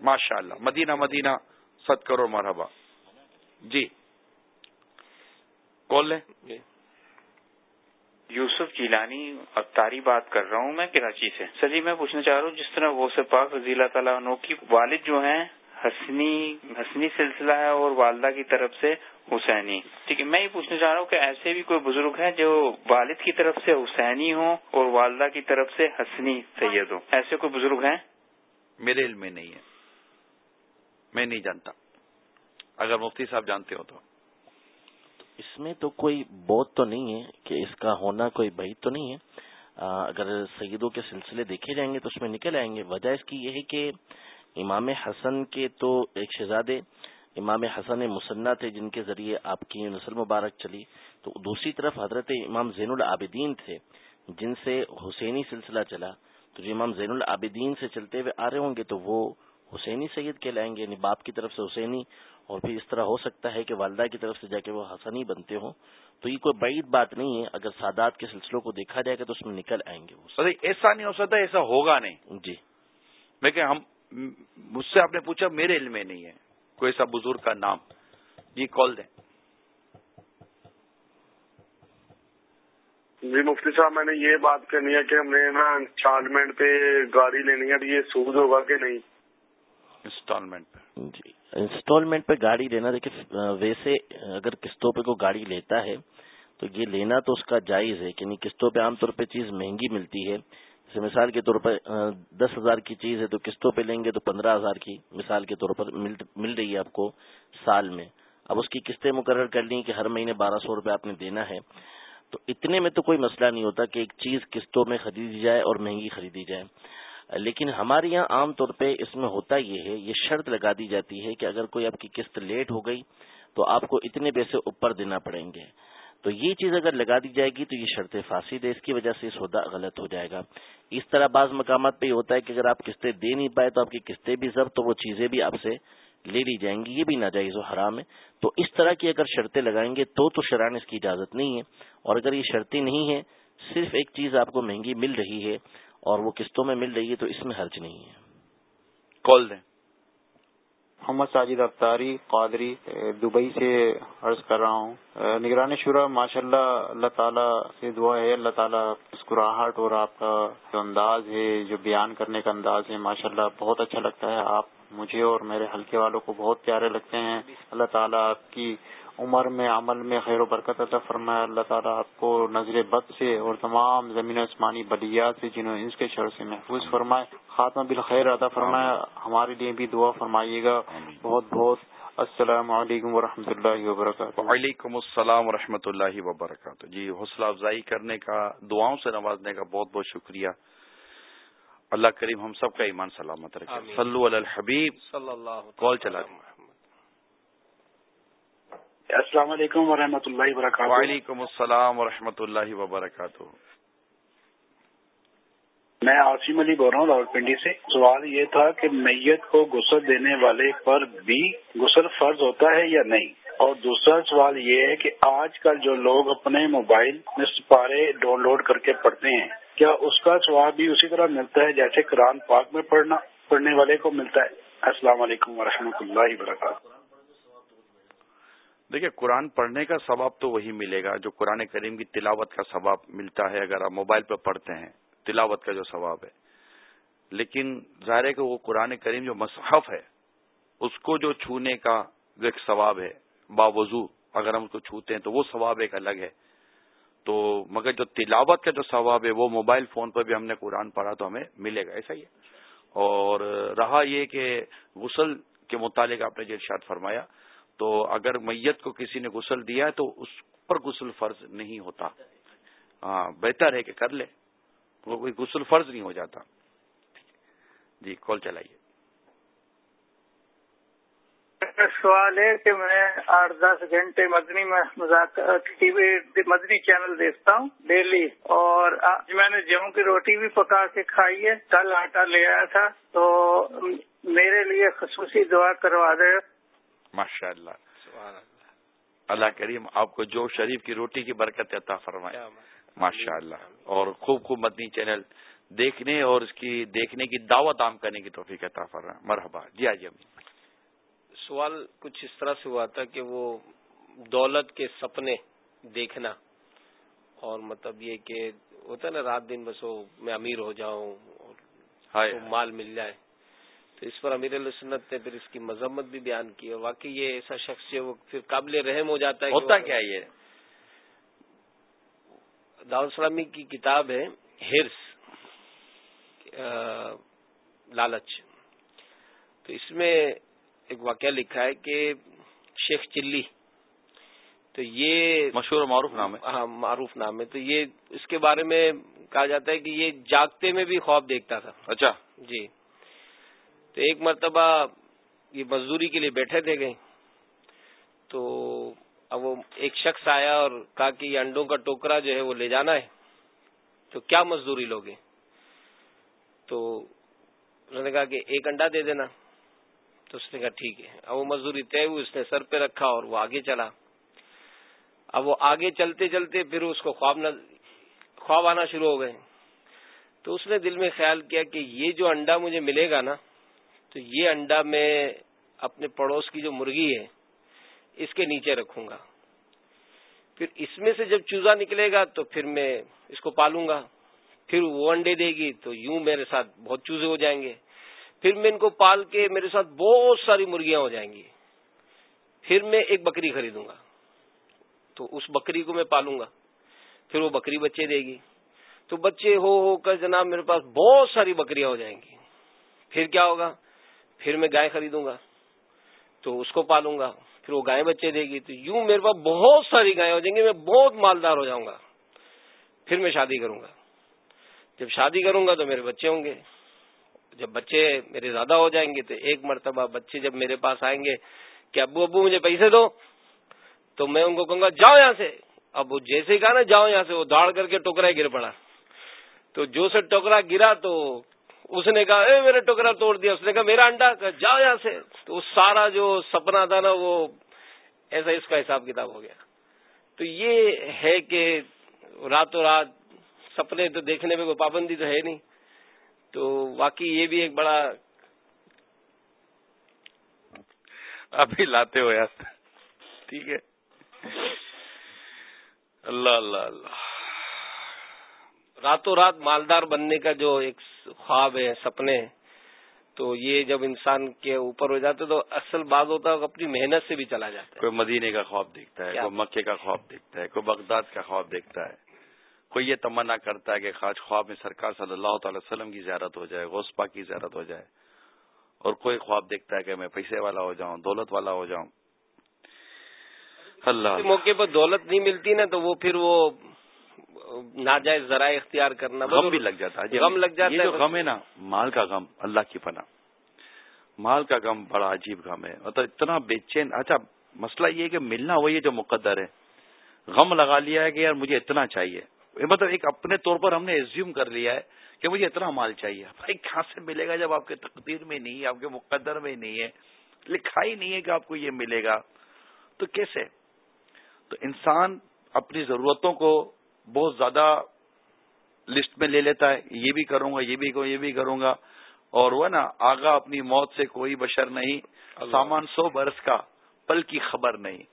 ماشاء اللہ مدینہ مدینہ ست کرو مرحبا۔ جی۔ کون لیں۔ جی۔ یوسف جیلانی اختاری بات کر رہا ہوں میں کراچی سے۔ سر جی میں پوچھنا چاہ رہا ہوں، جس طرح وہ سے پاک رضی اللہ تعالیٰ عنہ کی والد جو ہیں، حسنی حسنی سلسلہ ہے اور والدہ کی طرف سے حسینی۔ ٹھیک ہے، میں یہ پوچھنا چاہ رہا ہوں کہ ایسے بھی کوئی بزرگ ہیں جو والد کی طرف سے حسینی ہوں اور والدہ کی طرف سے حسنی سید ہو ایسے کوئی بزرگ ہیں؟ میرے علم میں نہیں ہے۔ میں نہیں جانتا۔ اگر مفتی صاحب جانتے ہو تو۔ اس میں تو کوئی بہت تو نہیں ہے کہ اس کا ہونا کوئی بعید تو نہیں ہے۔ اگر سیدوں کے سلسلے دیکھے جائیں گے تو اس میں نکل آئیں گے۔ وجہ اس کی یہ ہے کہ امام حسن کے تو ایک شہزادے امام حسن مسنہ تھے، جن کے ذریعے آپ کی نسل مبارک چلی۔ تو دوسری طرف حضرت امام زین العابدین تھے، جن سے حسینی سلسلہ چلا۔ تو جو امام زین العابدین سے چلتے ہوئے آ رہے ہوں گے تو وہ حسینی سید کے لائیں گے یعنی باپ کی طرف سے حسینی اور پھر اس طرح ہو سکتا ہے کہ والدہ کی طرف سے جا کے وہ حسنی بنتے ہوں۔ تو یہ کوئی بعید بات نہیں ہے۔ اگر سادات کے سلسلوں کو دیکھا جائے گا تو اس میں نکل آئیں گے وہ۔ ایسا نہیں ہو سکتا ایسا ہوگا نہیں۔ جی۔ لیکن ہم مجھ سے آپ نے پوچھا میرے علم میں نہیں ہے۔ کوئی ایسا بزرگ کا نام۔ جی کال دیں۔ جی مفتی صاحب میں نے یہ بات کرنی ہے کہ ہم نے نا انسٹالمنٹ پہ گاڑی لینی ہے یہ سود ہوگا کہ نہیں؟ انسٹالمنٹ پہ۔ جی۔ انسٹالمنٹ پہ گاڑی لینا، دیکھیے ویسے اگر قسطوں پہ کوئی گاڑی لیتا ہے تو یہ لینا تو اس کا جائز ہے یعنی قسطوں پہ عام طور پہ چیز مہنگی ملتی ہے۔ جیسے مثال کے طور پر دس ہزار کی چیز ہے تو قسطوں پہ لیں گے تو پندرہ ہزار کی مثال کے طور پر مل رہی ہے آپ کو سال میں۔ اب اس کی قسطیں مقرر کر لی کہ ہر مہینے بارہ سو روپے آپ نے دینا ہے۔ تو اتنے میں تو کوئی مسئلہ نہیں ہوتا کہ ایک چیز قسطوں میں خریدی جائے اور مہنگی خریدی جائے۔ لیکن ہمارے یہاں عام طور پہ اس میں ہوتا یہ ہے، یہ شرط لگا دی جاتی ہے کہ اگر کوئی آپ کی قسط لیٹ ہو گئی تو آپ کو اتنے پیسے اوپر دینا پڑیں گے۔ تو یہ چیز اگر لگا دی جائے گی تو یہ شرط فاسد ہے، اس کی وجہ سے سودا غلط ہو جائے گا۔ اس طرح بعض مقامات پہ یہ ہوتا ہے کہ اگر آپ قسطیں دے نہیں پائے تو آپ کی قسطیں بھی ضبط، تو وہ چیزیں بھی آپ سے لے لی جائیں گی، یہ بھی ناجائز و حرام ہے۔ تو اس طرح کی اگر شرطیں لگائیں گے تو تو شران اس کی اجازت نہیں ہے۔ اور اگر یہ شرطیں نہیں ہیں، صرف ایک چیز آپ کو مہنگی مل رہی ہے اور وہ قسطوں میں مل رہی ہے تو اس میں حرج نہیں ہے۔ کال دیں۔ محمد ساجد افتاری قادری دبئی سے عرض کر رہا ہوں۔ نگران شورا ماشاء اللہ اللہ تعالیٰ سے دعا ہے اللہ تعالیٰ مسکراہٹ اور آپ کا جو انداز ہے جو بیان کرنے کا انداز ہے ماشاء اللہ بہت اچھا لگتا ہے۔ آپ مجھے اور میرے ہلکے والوں کو بہت پیارے لگتے ہیں۔ اللہ تعالیٰ آپ کی عمر میں عمل میں خیر و برکت عطا فرمائے۔ اللہ تعالیٰ آپ کو نظر بد سے اور تمام زمین عثمانی بلیات سے جنہوں ان کے شر سے محفوظ فرمائے خاتمہ بالخیر عطا فرمائے۔ ہمارے لیے بھی دعا فرمائیے گا۔ بہت بہت السلام علیکم ورحمۃ اللہ وبرکاتہ۔ وعلیکم السلام و اللہ وبرکاتہ۔ جی حوصلہ افزائی کرنے کا دعاؤں سے نوازنے کا بہت بہت شکریہ۔ اللہ کریم ہم سب کا ایمان سلامت رکھے۔ صلو علی الحبیب۔ صلی اللہ کال چلا السلام علیکم ورحمۃ اللہ وبرکاتہ۔ وعلیکم السلام و اللہ وبرکاتہ۔ میں آصم علی بول رہا ہوں راول پنڈی سے۔ سوال یہ تھا کہ میت کو غسل دینے والے پر بھی غسل فرض ہوتا ہے یا نہیں؟ اور دوسرا سوال یہ ہے کہ آج کل جو لوگ اپنے موبائل میں سپارے ڈاؤن لوڈ کر کے پڑھتے ہیں کیا اس کا سواب بھی اسی طرح ملتا ہے جیسے قرآن پاک میں پڑھنا پڑھنے والے کو ملتا ہے؟ السلام علیکم ورحمۃ اللہ وبرکاتہ۔ دیکھیے، قرآن پڑھنے کا ثواب تو وہی ملے گا، جو قرآن کریم کی تلاوت کا ثواب ملتا ہے، اگر آپ موبائل پہ پڑھتے ہیں، تلاوت کا جو ثواب ہے۔ لیکن ظاہر ہے کہ وہ قرآن کریم جو مصحف ہے، اس کو جو چھونے کا جو ایک ثواب ہے، باوضو اگر ہم اس کو چھوتے ہیں تو وہ ثواب ایک الگ ہے۔ تو مگر جو تلاوت کا جو ثواب ہے، وہ موبائل فون پر بھی ہم نے قرآن پڑھا تو ہمیں ملے گا، ایسا ہی ہے۔ اور رہا یہ کہ غسل کے متعلق آپ نے جو ارشاد فرمایا تو اگر میت کو کسی نے غسل دیا ہے تو اس پر غسل فرض نہیں ہوتا۔ ہاں بہتر ہے کہ کر لے۔ وہ کوئی غسل فرض نہیں ہو جاتا۔ جی کال چلائیے۔ سوال ہے کہ میں آٹھ دس گھنٹے مدنی میں ٹی وی مدنی چینل دیکھتا ہوں ڈیلی۔ اور آج جی، میں نے جیوں کی روٹی بھی پکا کے کھائی ہے۔ کل آٹا لے آیا تھا۔ تو میرے لیے خصوصی دعا کروا دے۔ ماشاء اللہ اللہ کریم آپ کو جو شریف کی روٹی کی برکت عطا فرمایا ماشاء اللہ اور خوب خوب مدنی چینل دیکھنے اور اس کی دیکھنے کی دعوت عام کرنے کی توفیق عطا فرمایا مرحبا۔ جی آج سوال کچھ اس طرح سے ہوا تھا کہ وہ دولت کے سپنے دیکھنا اور مطلب یہ کہ ہوتا ہے نا رات دن بس وہ میں امیر ہو جاؤں اور مال مل جائے۔ تو اس پر امیر السنت نے پھر اس کی مذمت بھی بیان کی اور واقعی یہ ایسا شخص ہے وہ پھر قابل رحم ہو جاتا ہے ہوتا کیا یہ؟ داؤسلامی کی کتاب ہے ہرس لالچ۔ تو اس میں ایک واقعہ لکھا ہے کہ شیخ چلی تو یہ مشہور معروف نام ہے۔ ہاں معروف نام ہے۔ تو یہ اس کے بارے میں کہا جاتا ہے کہ یہ جاگتے میں بھی خواب دیکھتا تھا۔ اچھا۔ جی۔ تو ایک مرتبہ یہ مزدوری کے لیے بیٹھے تھے گئے تو اب وہ ایک شخص آیا اور کہا کہ یہ انڈوں کا ٹوکرا جو ہے وہ لے جانا ہے۔ تو کیا مزدوری لوگے؟ تو انہوں نے کہا کہ ایک انڈا دے دینا۔ تو اس نے کہا ٹھیک ہے۔ اب وہ مزدوری طے ہوئی، اس نے سر پہ رکھا اور وہ آگے چلا۔ اب وہ آگے چلتے چلتے پھر اس کو خواب نہ خواب آنا شروع ہو گئے۔ تو اس نے دل میں خیال کیا کہ یہ جو انڈا مجھے ملے گا نا تو یہ انڈا میں اپنے پڑوس کی جو مرغی ہے، اس کے نیچے رکھوں گا۔ پھر اس میں سے جب چوزا نکلے گا تو پھر میں اس کو پالوں گا۔ پھر وہ انڈے دے گی تو یوں میرے ساتھ بہت چوزے ہو جائیں گے۔ پھر میں ان کو پال کے میرے ساتھ بہت ساری مرغیاں ہو جائیں گی۔ پھر میں ایک بکری خریدوں گا۔ تو اس بکری کو میں پالوں گا۔ پھر وہ بکری بچے دے گی۔ تو بچے ہو ہو کر جناب میرے پاس بہت ساری بکریاں ہو جائیں گی۔ پھر کیا ہوگا؟ پھر میں گائے خریدوں گا، تو اس کو پالوں گا، پھر وہ گائے بچے دے گی، تو یوں میرے پاس بہت ساری گائے ہو جائیں گی، میں بہت مالدار ہو جاؤں گا۔ پھر میں شادی کروں گا۔ جب شادی کروں گا تو میرے بچے ہوں گے۔ جب بچے میرے زیادہ ہو جائیں گے تو ایک مرتبہ بچے جب میرے پاس آئیں گے کہ ابو ابو مجھے پیسے دو، تو میں ان کو کہوں گا، جاؤ یہاں سے۔ اب وہ جیسے ہی کہا نا، جاؤ یہاں سے، وہ دوڑ کر کے ٹوکرا گر پڑا۔ تو جو سے ٹوکرا گرا تو اس نے کہا، اے میرے ٹوکرا توڑ دیا. اس نے کہا، میرا انڈا جاؤ یہاں سے. تو سارا جو سپنا تھا نا، وہ ایسا اس کا حساب کتاب ہو گیا۔ تو یہ ہے کہ راتوں رات سپنے تو دیکھنے میں کوئی پابندی تو ہے نہیں۔ تو واقعی یہ بھی ایک بڑا ابھی لاتے ہو یار ٹھیک ہے۔ اللہ اللہ اللہ۔ راتوں رات مالدار بننے کا جو ایک خواب ہے سپنے تو یہ جب انسان کے اوپر ہو جاتے تو اصل بات ہوتا ہے اپنی محنت سے بھی چلا جاتا ہے۔ کوئی مدینے کا خواب دیکھتا ہے کوئی مکے کا خواب دیکھتا ہے کوئی بغداد کا خواب دیکھتا ہے۔ کوئی یہ تمنا کرتا ہے کہ خاص خواب میں سرکار صلی اللہ تعالی وسلم کی زیارت ہو جائے غوثپا کی زیارت ہو جائے۔ اور کوئی خواب دیکھتا ہے کہ میں پیسے والا ہو جاؤں دولت والا ہو جاؤں۔ اللہ۔ موقع پر دولت نہیں ملتی نا تو وہ پھر وہ ناجائز ذرائع اختیار کرنا غم بھی لگ جاتا ہے۔ غم لگ جاتا ہے غم ہے نا مال کا غم اللہ کی پناہ۔ مال کا غم بڑا عجیب غم ہے۔ مطلب اتنا بے چین۔ اچھا مسئلہ یہ ہے کہ ملنا وہی ہے جو مقدر ہے۔ غم لگا لیا ہے کہ یار مجھے اتنا چاہیے۔ مطلب ایک اپنے طور پر ہم نے ایزیوم کر لیا ہے کہ مجھے اتنا مال چاہیے۔ بھائی کہاں سے ملے گا جب آپ کے تقدیر میں نہیں ہے آپ کے مقدر میں نہیں ہے؟ لکھا ہی نہیں ہے کہ آپ کو یہ ملے گا۔ تو کیسے؟ تو انسان اپنی ضرورتوں کو بہت زیادہ لسٹ میں لے لیتا ہے یہ بھی کروں گا یہ بھی کروں یہ بھی کروں گا۔ اور وہ نا آگا اپنی موت سے کوئی بشر نہیں سامان سو برس کا پل کی خبر نہیں۔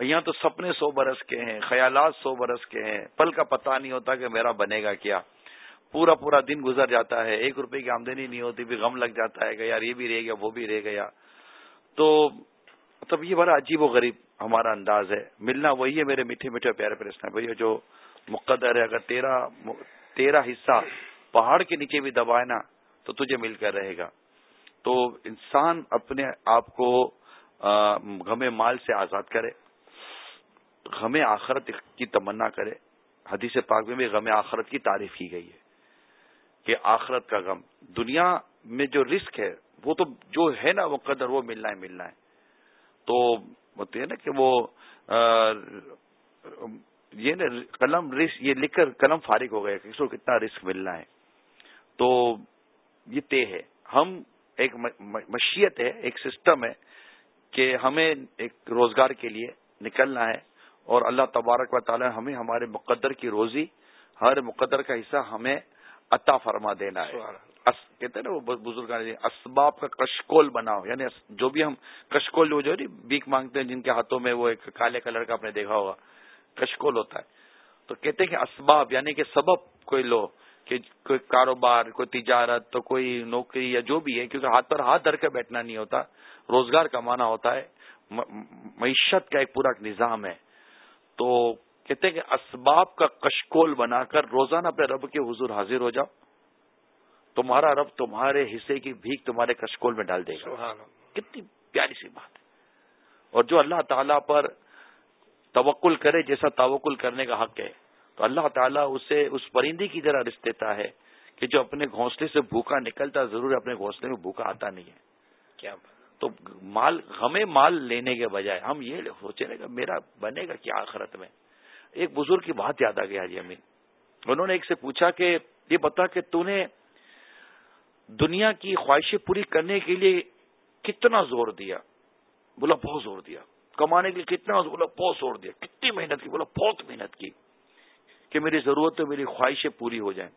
یہاں تو سپنے سو برس کے ہیں خیالات سو برس کے ہیں۔ پل کا پتہ نہیں ہوتا کہ میرا بنے گا کیا۔ پورا پورا دن گزر جاتا ہے ایک روپے کی آمدنی نہیں ہوتی بھی غم لگ جاتا ہے کہ یار یہ بھی رہ گیا وہ بھی رہ گیا۔ تو مطلب یہ بڑا عجیب و غریب ہمارا انداز ہے۔ ملنا وہی ہے میرے میٹھے میٹھے پیارے پرسن بھائی جو مقدر ہے، اگر تیرا تیرا حصہ پہاڑ کے نیچے بھی دبائے نا، تو تجھے مل کر رہے گا۔ تو انسان اپنے آپ کو غم مال سے آزاد کرے، غم آخرت کی تمنا کرے۔ حدیث پاک میں بھی غم آخرت کی تعریف کی گئی ہے کہ آخرت کا غم۔ دنیا میں جو رسک ہے، وہ تو جو ہے نا، وہ قدر، وہ ملنا ہے ملنا ہے۔ تو ہوتے ہیں نا کہ وہ یہ نا قلم رسک یہ لکھ کر قلم فارغ ہو گیا کہ اس کو کتنا رسک ملنا ہے۔ تو یہ طے ہے۔ ہم ایک مشیت ہے ایک سسٹم ہے کہ ہمیں ایک روزگار کے لیے نکلنا ہے اور اللہ تبارک و تعالی ہمیں ہمارے مقدر کی روزی ہر مقدر کا حصہ ہمیں عطا فرما دینا ہے۔ کہتے ہیں نا وہ بزرگ اسباب کا کشکول بناؤ۔ یعنی جو بھی ہم کشکول جو بیک مانگتے ہیں جن کے ہاتھوں میں وہ ایک کالے کلر کا آپ نے دیکھا ہوگا۔ کشکول ہوتا ہے۔ تو کہتے ہیں کہ اسباب یعنی کہ سبب کوئی لو کہ کوئی کاروبار کوئی تجارت تو کوئی نوکری یا جو بھی ہے کیونکہ ہاتھ پر ہاتھ دھر کے بیٹھنا نہیں ہوتا۔ روزگار کمانا ہوتا ہے۔ معیشت کا ایک پورا نظام ہے۔ تو کہتے ہیں کہ اسباب کا کشکول بنا کر روزانہ اپنے رب کے حضور حاضر ہو جاؤ۔ تمہارا رب تمہارے حصے کی بھیک تمہارے کشکول میں ڈال دے گا۔ کتنی پیاری سی بات ہے۔ اور جو اللہ تعالی پر توکل کرے جیسا توکل کرنے کا حق ہے۔ تو اللہ تعالیٰ اسے اس پرندی کی طرح رشت دیتا ہے کہ جو اپنے گھونسلے سے بھوکا نکلتا ضرور اپنے گھونسلے میں بھوکا آتا نہیں ہے۔ کیا تو مال ہمیں مال لینے کے بجائے ہم یہ سوچے گا میرا بنے گا کیا آخرت میں؟ ایک بزرگ کی بات یاد آ گیا جی امین۔ انہوں نے ایک سے پوچھا کہ یہ بتا کہ تو نے دنیا کی خواہشیں پوری کرنے کے لیے کتنا زور دیا؟ بولا بہت زور دیا۔ کمانے کے لیے کتنا بولا بہت زور دیا کتنی محنت کی بولا بہت محنت کی کہ میری ضرورت میری خواہشیں پوری ہو جائیں۔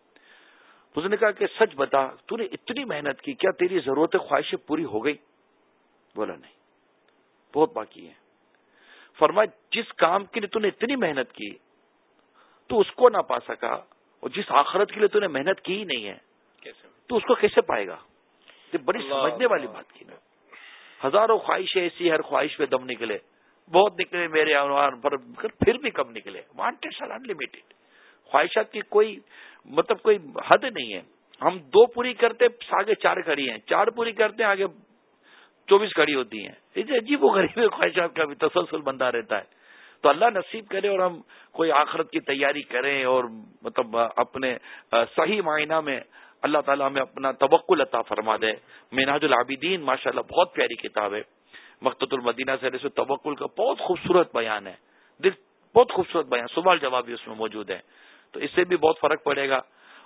اس نے کہا کہ سچ بتا تو نے اتنی محنت کی کیا تیری ضرورت خواہشیں پوری ہو گئی؟ بولا نہیں بہت باقی ہے فرمایا جس کام کے لیے تو نے اتنی محنت کی تو اس کو نہ پا سکا اور جس آخرت کے لیے تو نے محنت کی ہی نہیں ہے تو اس کو کیسے پائے گا؟ یہ بڑی سمجھنے والی بات کی نا۔ ہزاروں خواہشیں ایسی ہر خواہش پہ دم نکلے۔ بہت نکلے میرے پر پھر بھی کم نکلے۔ وانٹیڈ انلمیٹڈ خواہشات کی کوئی مطلب کوئی حد نہیں ہے۔ ہم دو پوری کرتے، آگے چار کھڑی ہیں۔ چار پوری کرتے ہیں آگے چوبیس کھڑی ہوتی ہیں۔ عجیب و غریب خواہشات کا بھی تسلسل بندہ رہتا ہے۔ تو اللہ نصیب کرے اور ہم کوئی آخرت کی تیاری کریں اور مطلب اپنے صحیح معائنہ میں اللہ تعالیٰ ہمیں اپنا توقل عطا فرما دے۔ میناج العابدین ماشاء اللہ بہت پیاری کتاب ہے۔ مقت المدینہ سے توقل کا بہت خوبصورت بیان ہے۔ دل بہت خوبصورت بیان سوال جواب بھی اس میں موجود ہے۔ تو اس سے بھی بہت فرق پڑے گا۔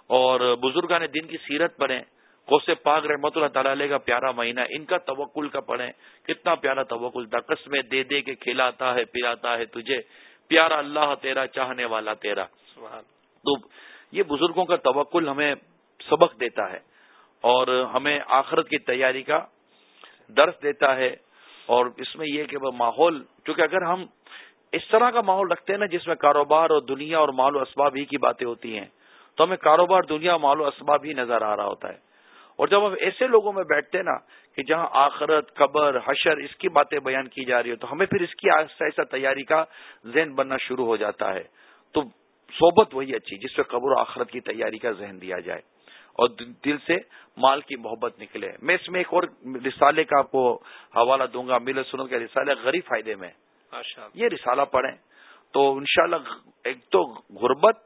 اور بزرگان دن کی سیرت پڑھیں۔ کوسے پاک رحمت اللہ تعالی کا پیارا مہینہ ان کا توکل کا پڑھیں۔ کتنا پیارا توکل تھا قسمیں دے دے کے کھلاتا ہے پلاتا ہے تجھے۔ پیارا اللہ تیرا چاہنے والا تیرا۔ تو یہ بزرگوں کا توکل ہمیں سبق دیتا ہے اور ہمیں آخرت کی تیاری کا درس دیتا ہے اور اس میں یہ کہ وہ ماحول کیونکہ اگر ہم اس طرح کا ماحول رکھتے ہیں نا جس میں کاروبار اور دنیا اور مال و اسباب ہی کی باتیں ہوتی ہیں، تو ہمیں کاروبار، دنیا، مال و اسباب ہی نظر آ رہا ہوتا ہے۔ اور جب ہم ایسے لوگوں میں بیٹھتے نا کہ جہاں آخرت، قبر، حشر، اس کی باتیں بیان کی جا رہی ہو تو ہمیں پھر اس کی ایسا ایسا تیاری کا ذہن بننا شروع ہو جاتا ہے۔ تو صحبت وہی اچھی، جس میں قبر و آخرت کی تیاری کا ذہن دیا جائے۔ اور دل سے مال کی محبت نکلے۔ میں اس میں ایک اور رسالے کا آپ کو حوالہ دوں گا مل سنت کا رسالہ غریب فائدے میں۔ یہ رسالہ پڑھیں تو انشاءاللہ ایک تو غربت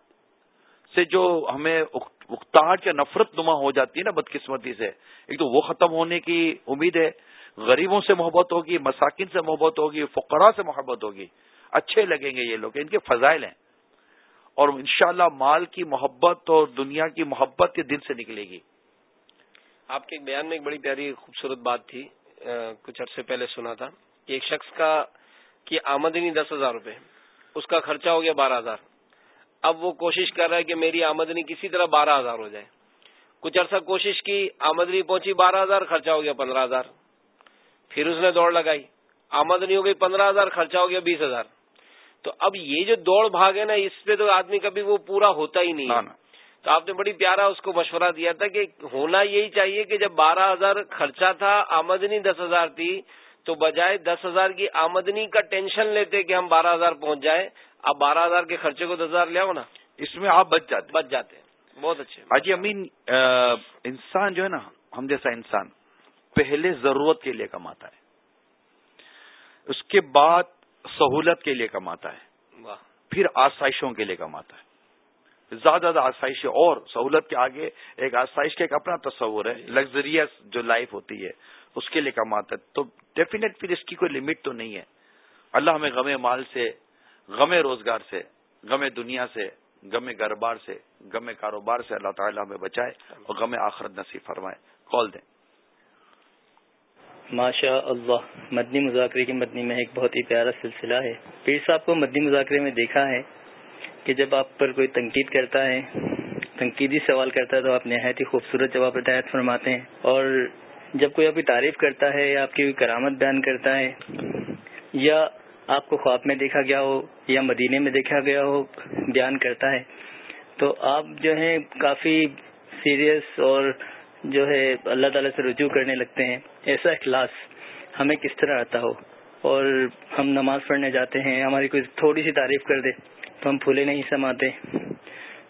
سے جو ہمیں اختاہٹ یا نفرت نما ہو جاتی ہے نا بدقسمتی سے ایک تو وہ ختم ہونے کی امید ہے۔ غریبوں سے محبت ہوگی مساکین سے محبت ہوگی فقراء سے محبت ہوگی۔ اچھے لگیں گے یہ لوگ ان کے فضائل ہیں۔ اور انشاءاللہ مال کی محبت اور دنیا کی محبت کے دل سے نکلے گی۔ آپ کے بیان میں ایک بڑی پیاری خوبصورت بات تھی کچھ عرصے پہلے سنا تھا۔ کہ ایک شخص کا کی آمدنی دس ہزار روپے اس کا خرچہ ہو گیا بارہ ہزار۔ اب وہ کوشش کر رہا ہے کہ میری آمدنی کسی طرح بارہ ہزار ہو جائے۔ کچھ عرصہ کوشش کی، آمدنی پہنچی بارہ ہزار، خرچہ ہو گیا پندرہ ہزار۔ پھر اس نے دوڑ لگائی۔ آمدنی ہو گئی پندرہ ہزار، خرچہ ہو گیا بیس ہزار۔ تو اب یہ جو دوڑ بھاگ ہے نا اس پہ تو آدمی کبھی وہ پورا ہوتا ہی نہیں۔ ہے تو آپ نے بڑی پیارا اس کو مشورہ دیا تھا کہ ہونا یہی چاہیے کہ جب بارہ ہزار خرچہ تھا آمدنی دس ہزار تھی تو بجائے دس ہزار کی آمدنی کا ٹینشن لیتے کہ ہم بارہ ہزار پہنچ جائیں اب بارہ ہزار کے خرچے کو دس ہزار لے آؤ نا۔ اس میں آپ بچ جاتے۔ بچ جاتے۔ ہیں بہت اچھے۔ حاجی امین انسان جو ہے نا ہم جیسا انسان پہلے ضرورت کے لیے کماتا ہے۔ اس کے بعد سہولت کے لیے کماتا ہے۔ پھر آسائشوں کے لیے کماتا ہے۔ زیادہ زیادہ آسائش اور سہولت کے آگے ایک آسائش کا ایک اپنا تصور ہے لگژریس جو لائف ہوتی ہے اس کے لیے کماتا ہے۔ تو ڈیفینیٹ پھر اس کی کوئی لمٹ تو نہیں ہے۔ اللہ ہمیں غم مال سے غم روزگار سے غم دنیا سے غم گھر بار سے غم کاروبار سے اللہ تعالیٰ ہمیں بچائے اور غم آخرت نصیب فرمائے۔ کال دیں۔ ماشاء اللہ مدنی مذاکرے کی مدنی میں ایک بہت ہی پیارا سلسلہ ہے۔ پیر صاحب کو مدنی مذاکرے میں دیکھا ہے کہ جب آپ پر کوئی تنقید کرتا ہے، تنقیدی سوال کرتا ہے تو آپ نہایت ہی خوبصورت جواب ہدایت فرماتے ہیں۔ اور جب کوئی آپ کی تعریف کرتا ہے، یا آپ کی کرامت بیان کرتا ہے، یا آپ کو خواب میں دیکھا گیا ہو، یا مدینے میں دیکھا گیا ہو، بیان کرتا ہے، تو آپ جو ہے کافی سیریس اور جو ہے، اللہ تعالیٰ سے رجوع کرنے لگتے ہیں۔ ایسا اخلاص ہمیں کس طرح آتا ہو؟ اور ہم نماز پڑھنے جاتے ہیں، ہماری کوئی تھوڑی سی تعریف کر دے تو ہم پھولے نہیں سماتے۔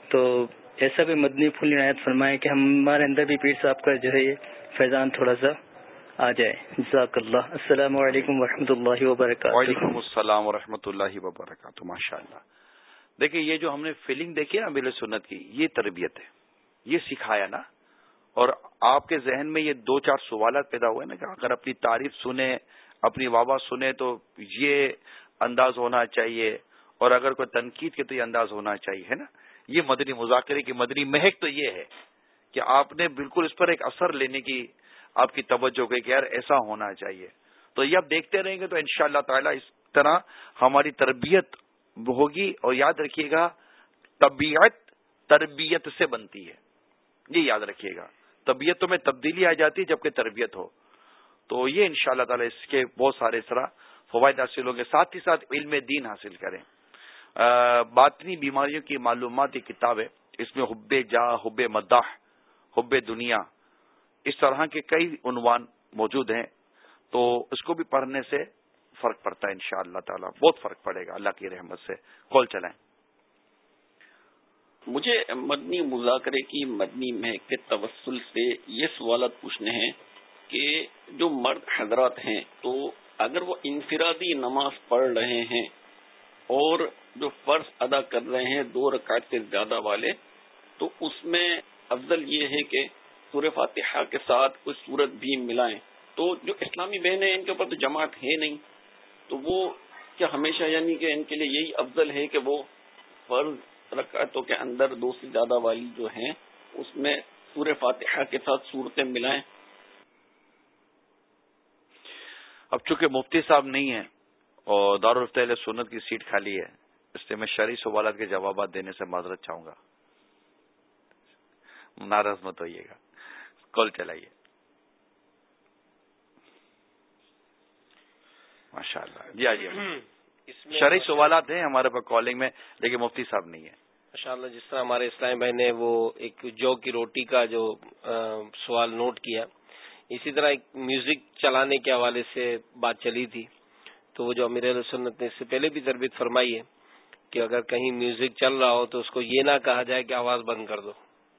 تو ایسا بھی مدنی پھول عنایت فرمائے کہ ہمارے اندر بھی پیر صاحب کا جو ہے یہ فیضان تھوڑا سا آ جائے۔ جزاک اللہ۔ السلام علیکم و اللہ وبرکاتہ۔ وعلیکم السلام و اللہ وبرکاتہ۔ ماشاء اللہ دیکھیے یہ جو ہم نے فیلنگ دیکھی نا بل سنت کی، یہ تربیت ہے۔ یہ سکھایا نا۔ اور آپ کے ذہن میں یہ دو چار سوالات پیدا ہوئے نا کہ اگر اپنی تعریف سنیں، اپنی واہ سنیں تو یہ انداز ہونا چاہیے اور اگر کوئی تنقید کے تو یہ انداز ہونا چاہیے، ہے نا؟ یہ مدنی مذاکرے کی مدنی مہک تو یہ ہے کہ آپ نے بالکل اس پر ایک اثر لینے کی آپ کی توجہ گئی کہ یار ایسا ہونا چاہیے۔ تو یہ آپ دیکھتے رہیں گے تو ان شاء اللہ تعالی اس طرح ہماری تربیت ہوگی اور یاد رکھیے گا، طبیعت تربیت سے بنتی ہے۔ یہ یاد رکھیے گا۔ طبیعتوں میں تبدیلی آ جاتی ہے جبکہ تربیت ہو۔ تو یہ ان شاء اللہ تعالی اس کے بہت سارے طرح فوائد حاصل ہوں گے۔ ساتھ ہی ساتھ علم دین حاصل کریں۔ باطنی بیماریوں کی معلومات کی کتاب ہے۔ اس میں حب جا، حب مداح، حب دنیا، اس طرح کے کئی عنوان موجود ہیں۔ تو اس کو بھی پڑھنے سے فرق پڑتا ہے ان شاء اللہ تعالیٰ۔ بہت فرق پڑے گا۔ اللہ کی رحمت سے۔ کال چلائیں۔ مجھے مدنی مذاکرے کی مدنی مہک کے توسل سے یہ سوالات پوچھنے ہیں کہ جو مرد حضرات ہیں تو اگر وہ انفرادی نماز پڑھ رہے ہیں اور جو فرض ادا کر رہے ہیں دو رکعت سے زیادہ والے، تو اس میں افضل یہ ہے کہ سور فاتحہ کے ساتھ کوئی صورت بھی ملائیں۔ تو جو اسلامی بہنیں ان کے اوپر تو جماعت ہے نہیں۔ تو وہ کیا ہمیشہ یعنی کہ ان کے لیے یہی افضل ہے کہ وہ فرض رکعتوں کے اندر دو سے زیادہ والی جو ہیں اس میں سور فاتحہ کے ساتھ صورتیں ملائیں۔ اب چونکہ مفتی صاحب نہیں ہیں اور دارالفتح سنت کی سیٹ خالی ہے اس لیے میں شرعی سوالات کے جوابات دینے سے معذرت چاہوں گا۔ ناراض مت ہوئیے گا۔ کال چلائیے۔ ماشاء اللہ جی آئیے۔ شرعی سوالات ہیں ہمارے پاس کالنگ میں لیکن مفتی صاحب نہیں ہے ماشاء اللہ جس طرح ہمارے اسلام بھائی نے وہ ایک جو کی روٹی کا جو سوال نوٹ کیا اسی طرح ایک میوزک چلانے کے حوالے سے بات چلی تھی۔ تو وہ جو امیر سنت نے اس سے پہلے بھی تربیت فرمائی ہے کہ اگر کہیں میوزک چل رہا ہو تو اس کو یہ نہ کہا جائے کہ آواز بند کر دو۔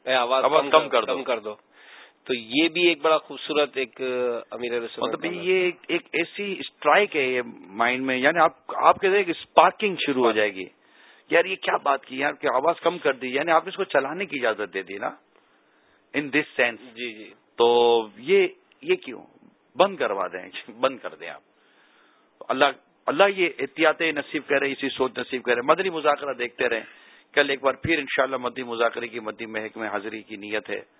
آواز کم کر دو۔ تو یہ بھی ایک بڑا خوبصورت ایک امیر مطلب یہ ایک ایسی اسٹرائک ہے یہ مائنڈ میں یعنی آپ آپ کہتے ہیں اسپارکنگ شروع ہو جائے گی۔ یار یہ کیا بات کی؟ یار کہ آواز کم کر دی؟ یعنی آپ اس کو چلانے کی اجازت دے دی نا؟ ان دس سینس جی جی۔ تو یہ یہ کیوں؟ بند کروا دیں بند کر دیں آپ۔ اللہ اللہ یہ احتیاط نصیب کرے اسی سوچ نصیب کرے۔ مدنی مذاکرہ دیکھتے رہیں۔ کل ایک بار پھر انشاءاللہ مدنی مذاکرے کی مدنی مہک میں حاضری کی نیت ہے۔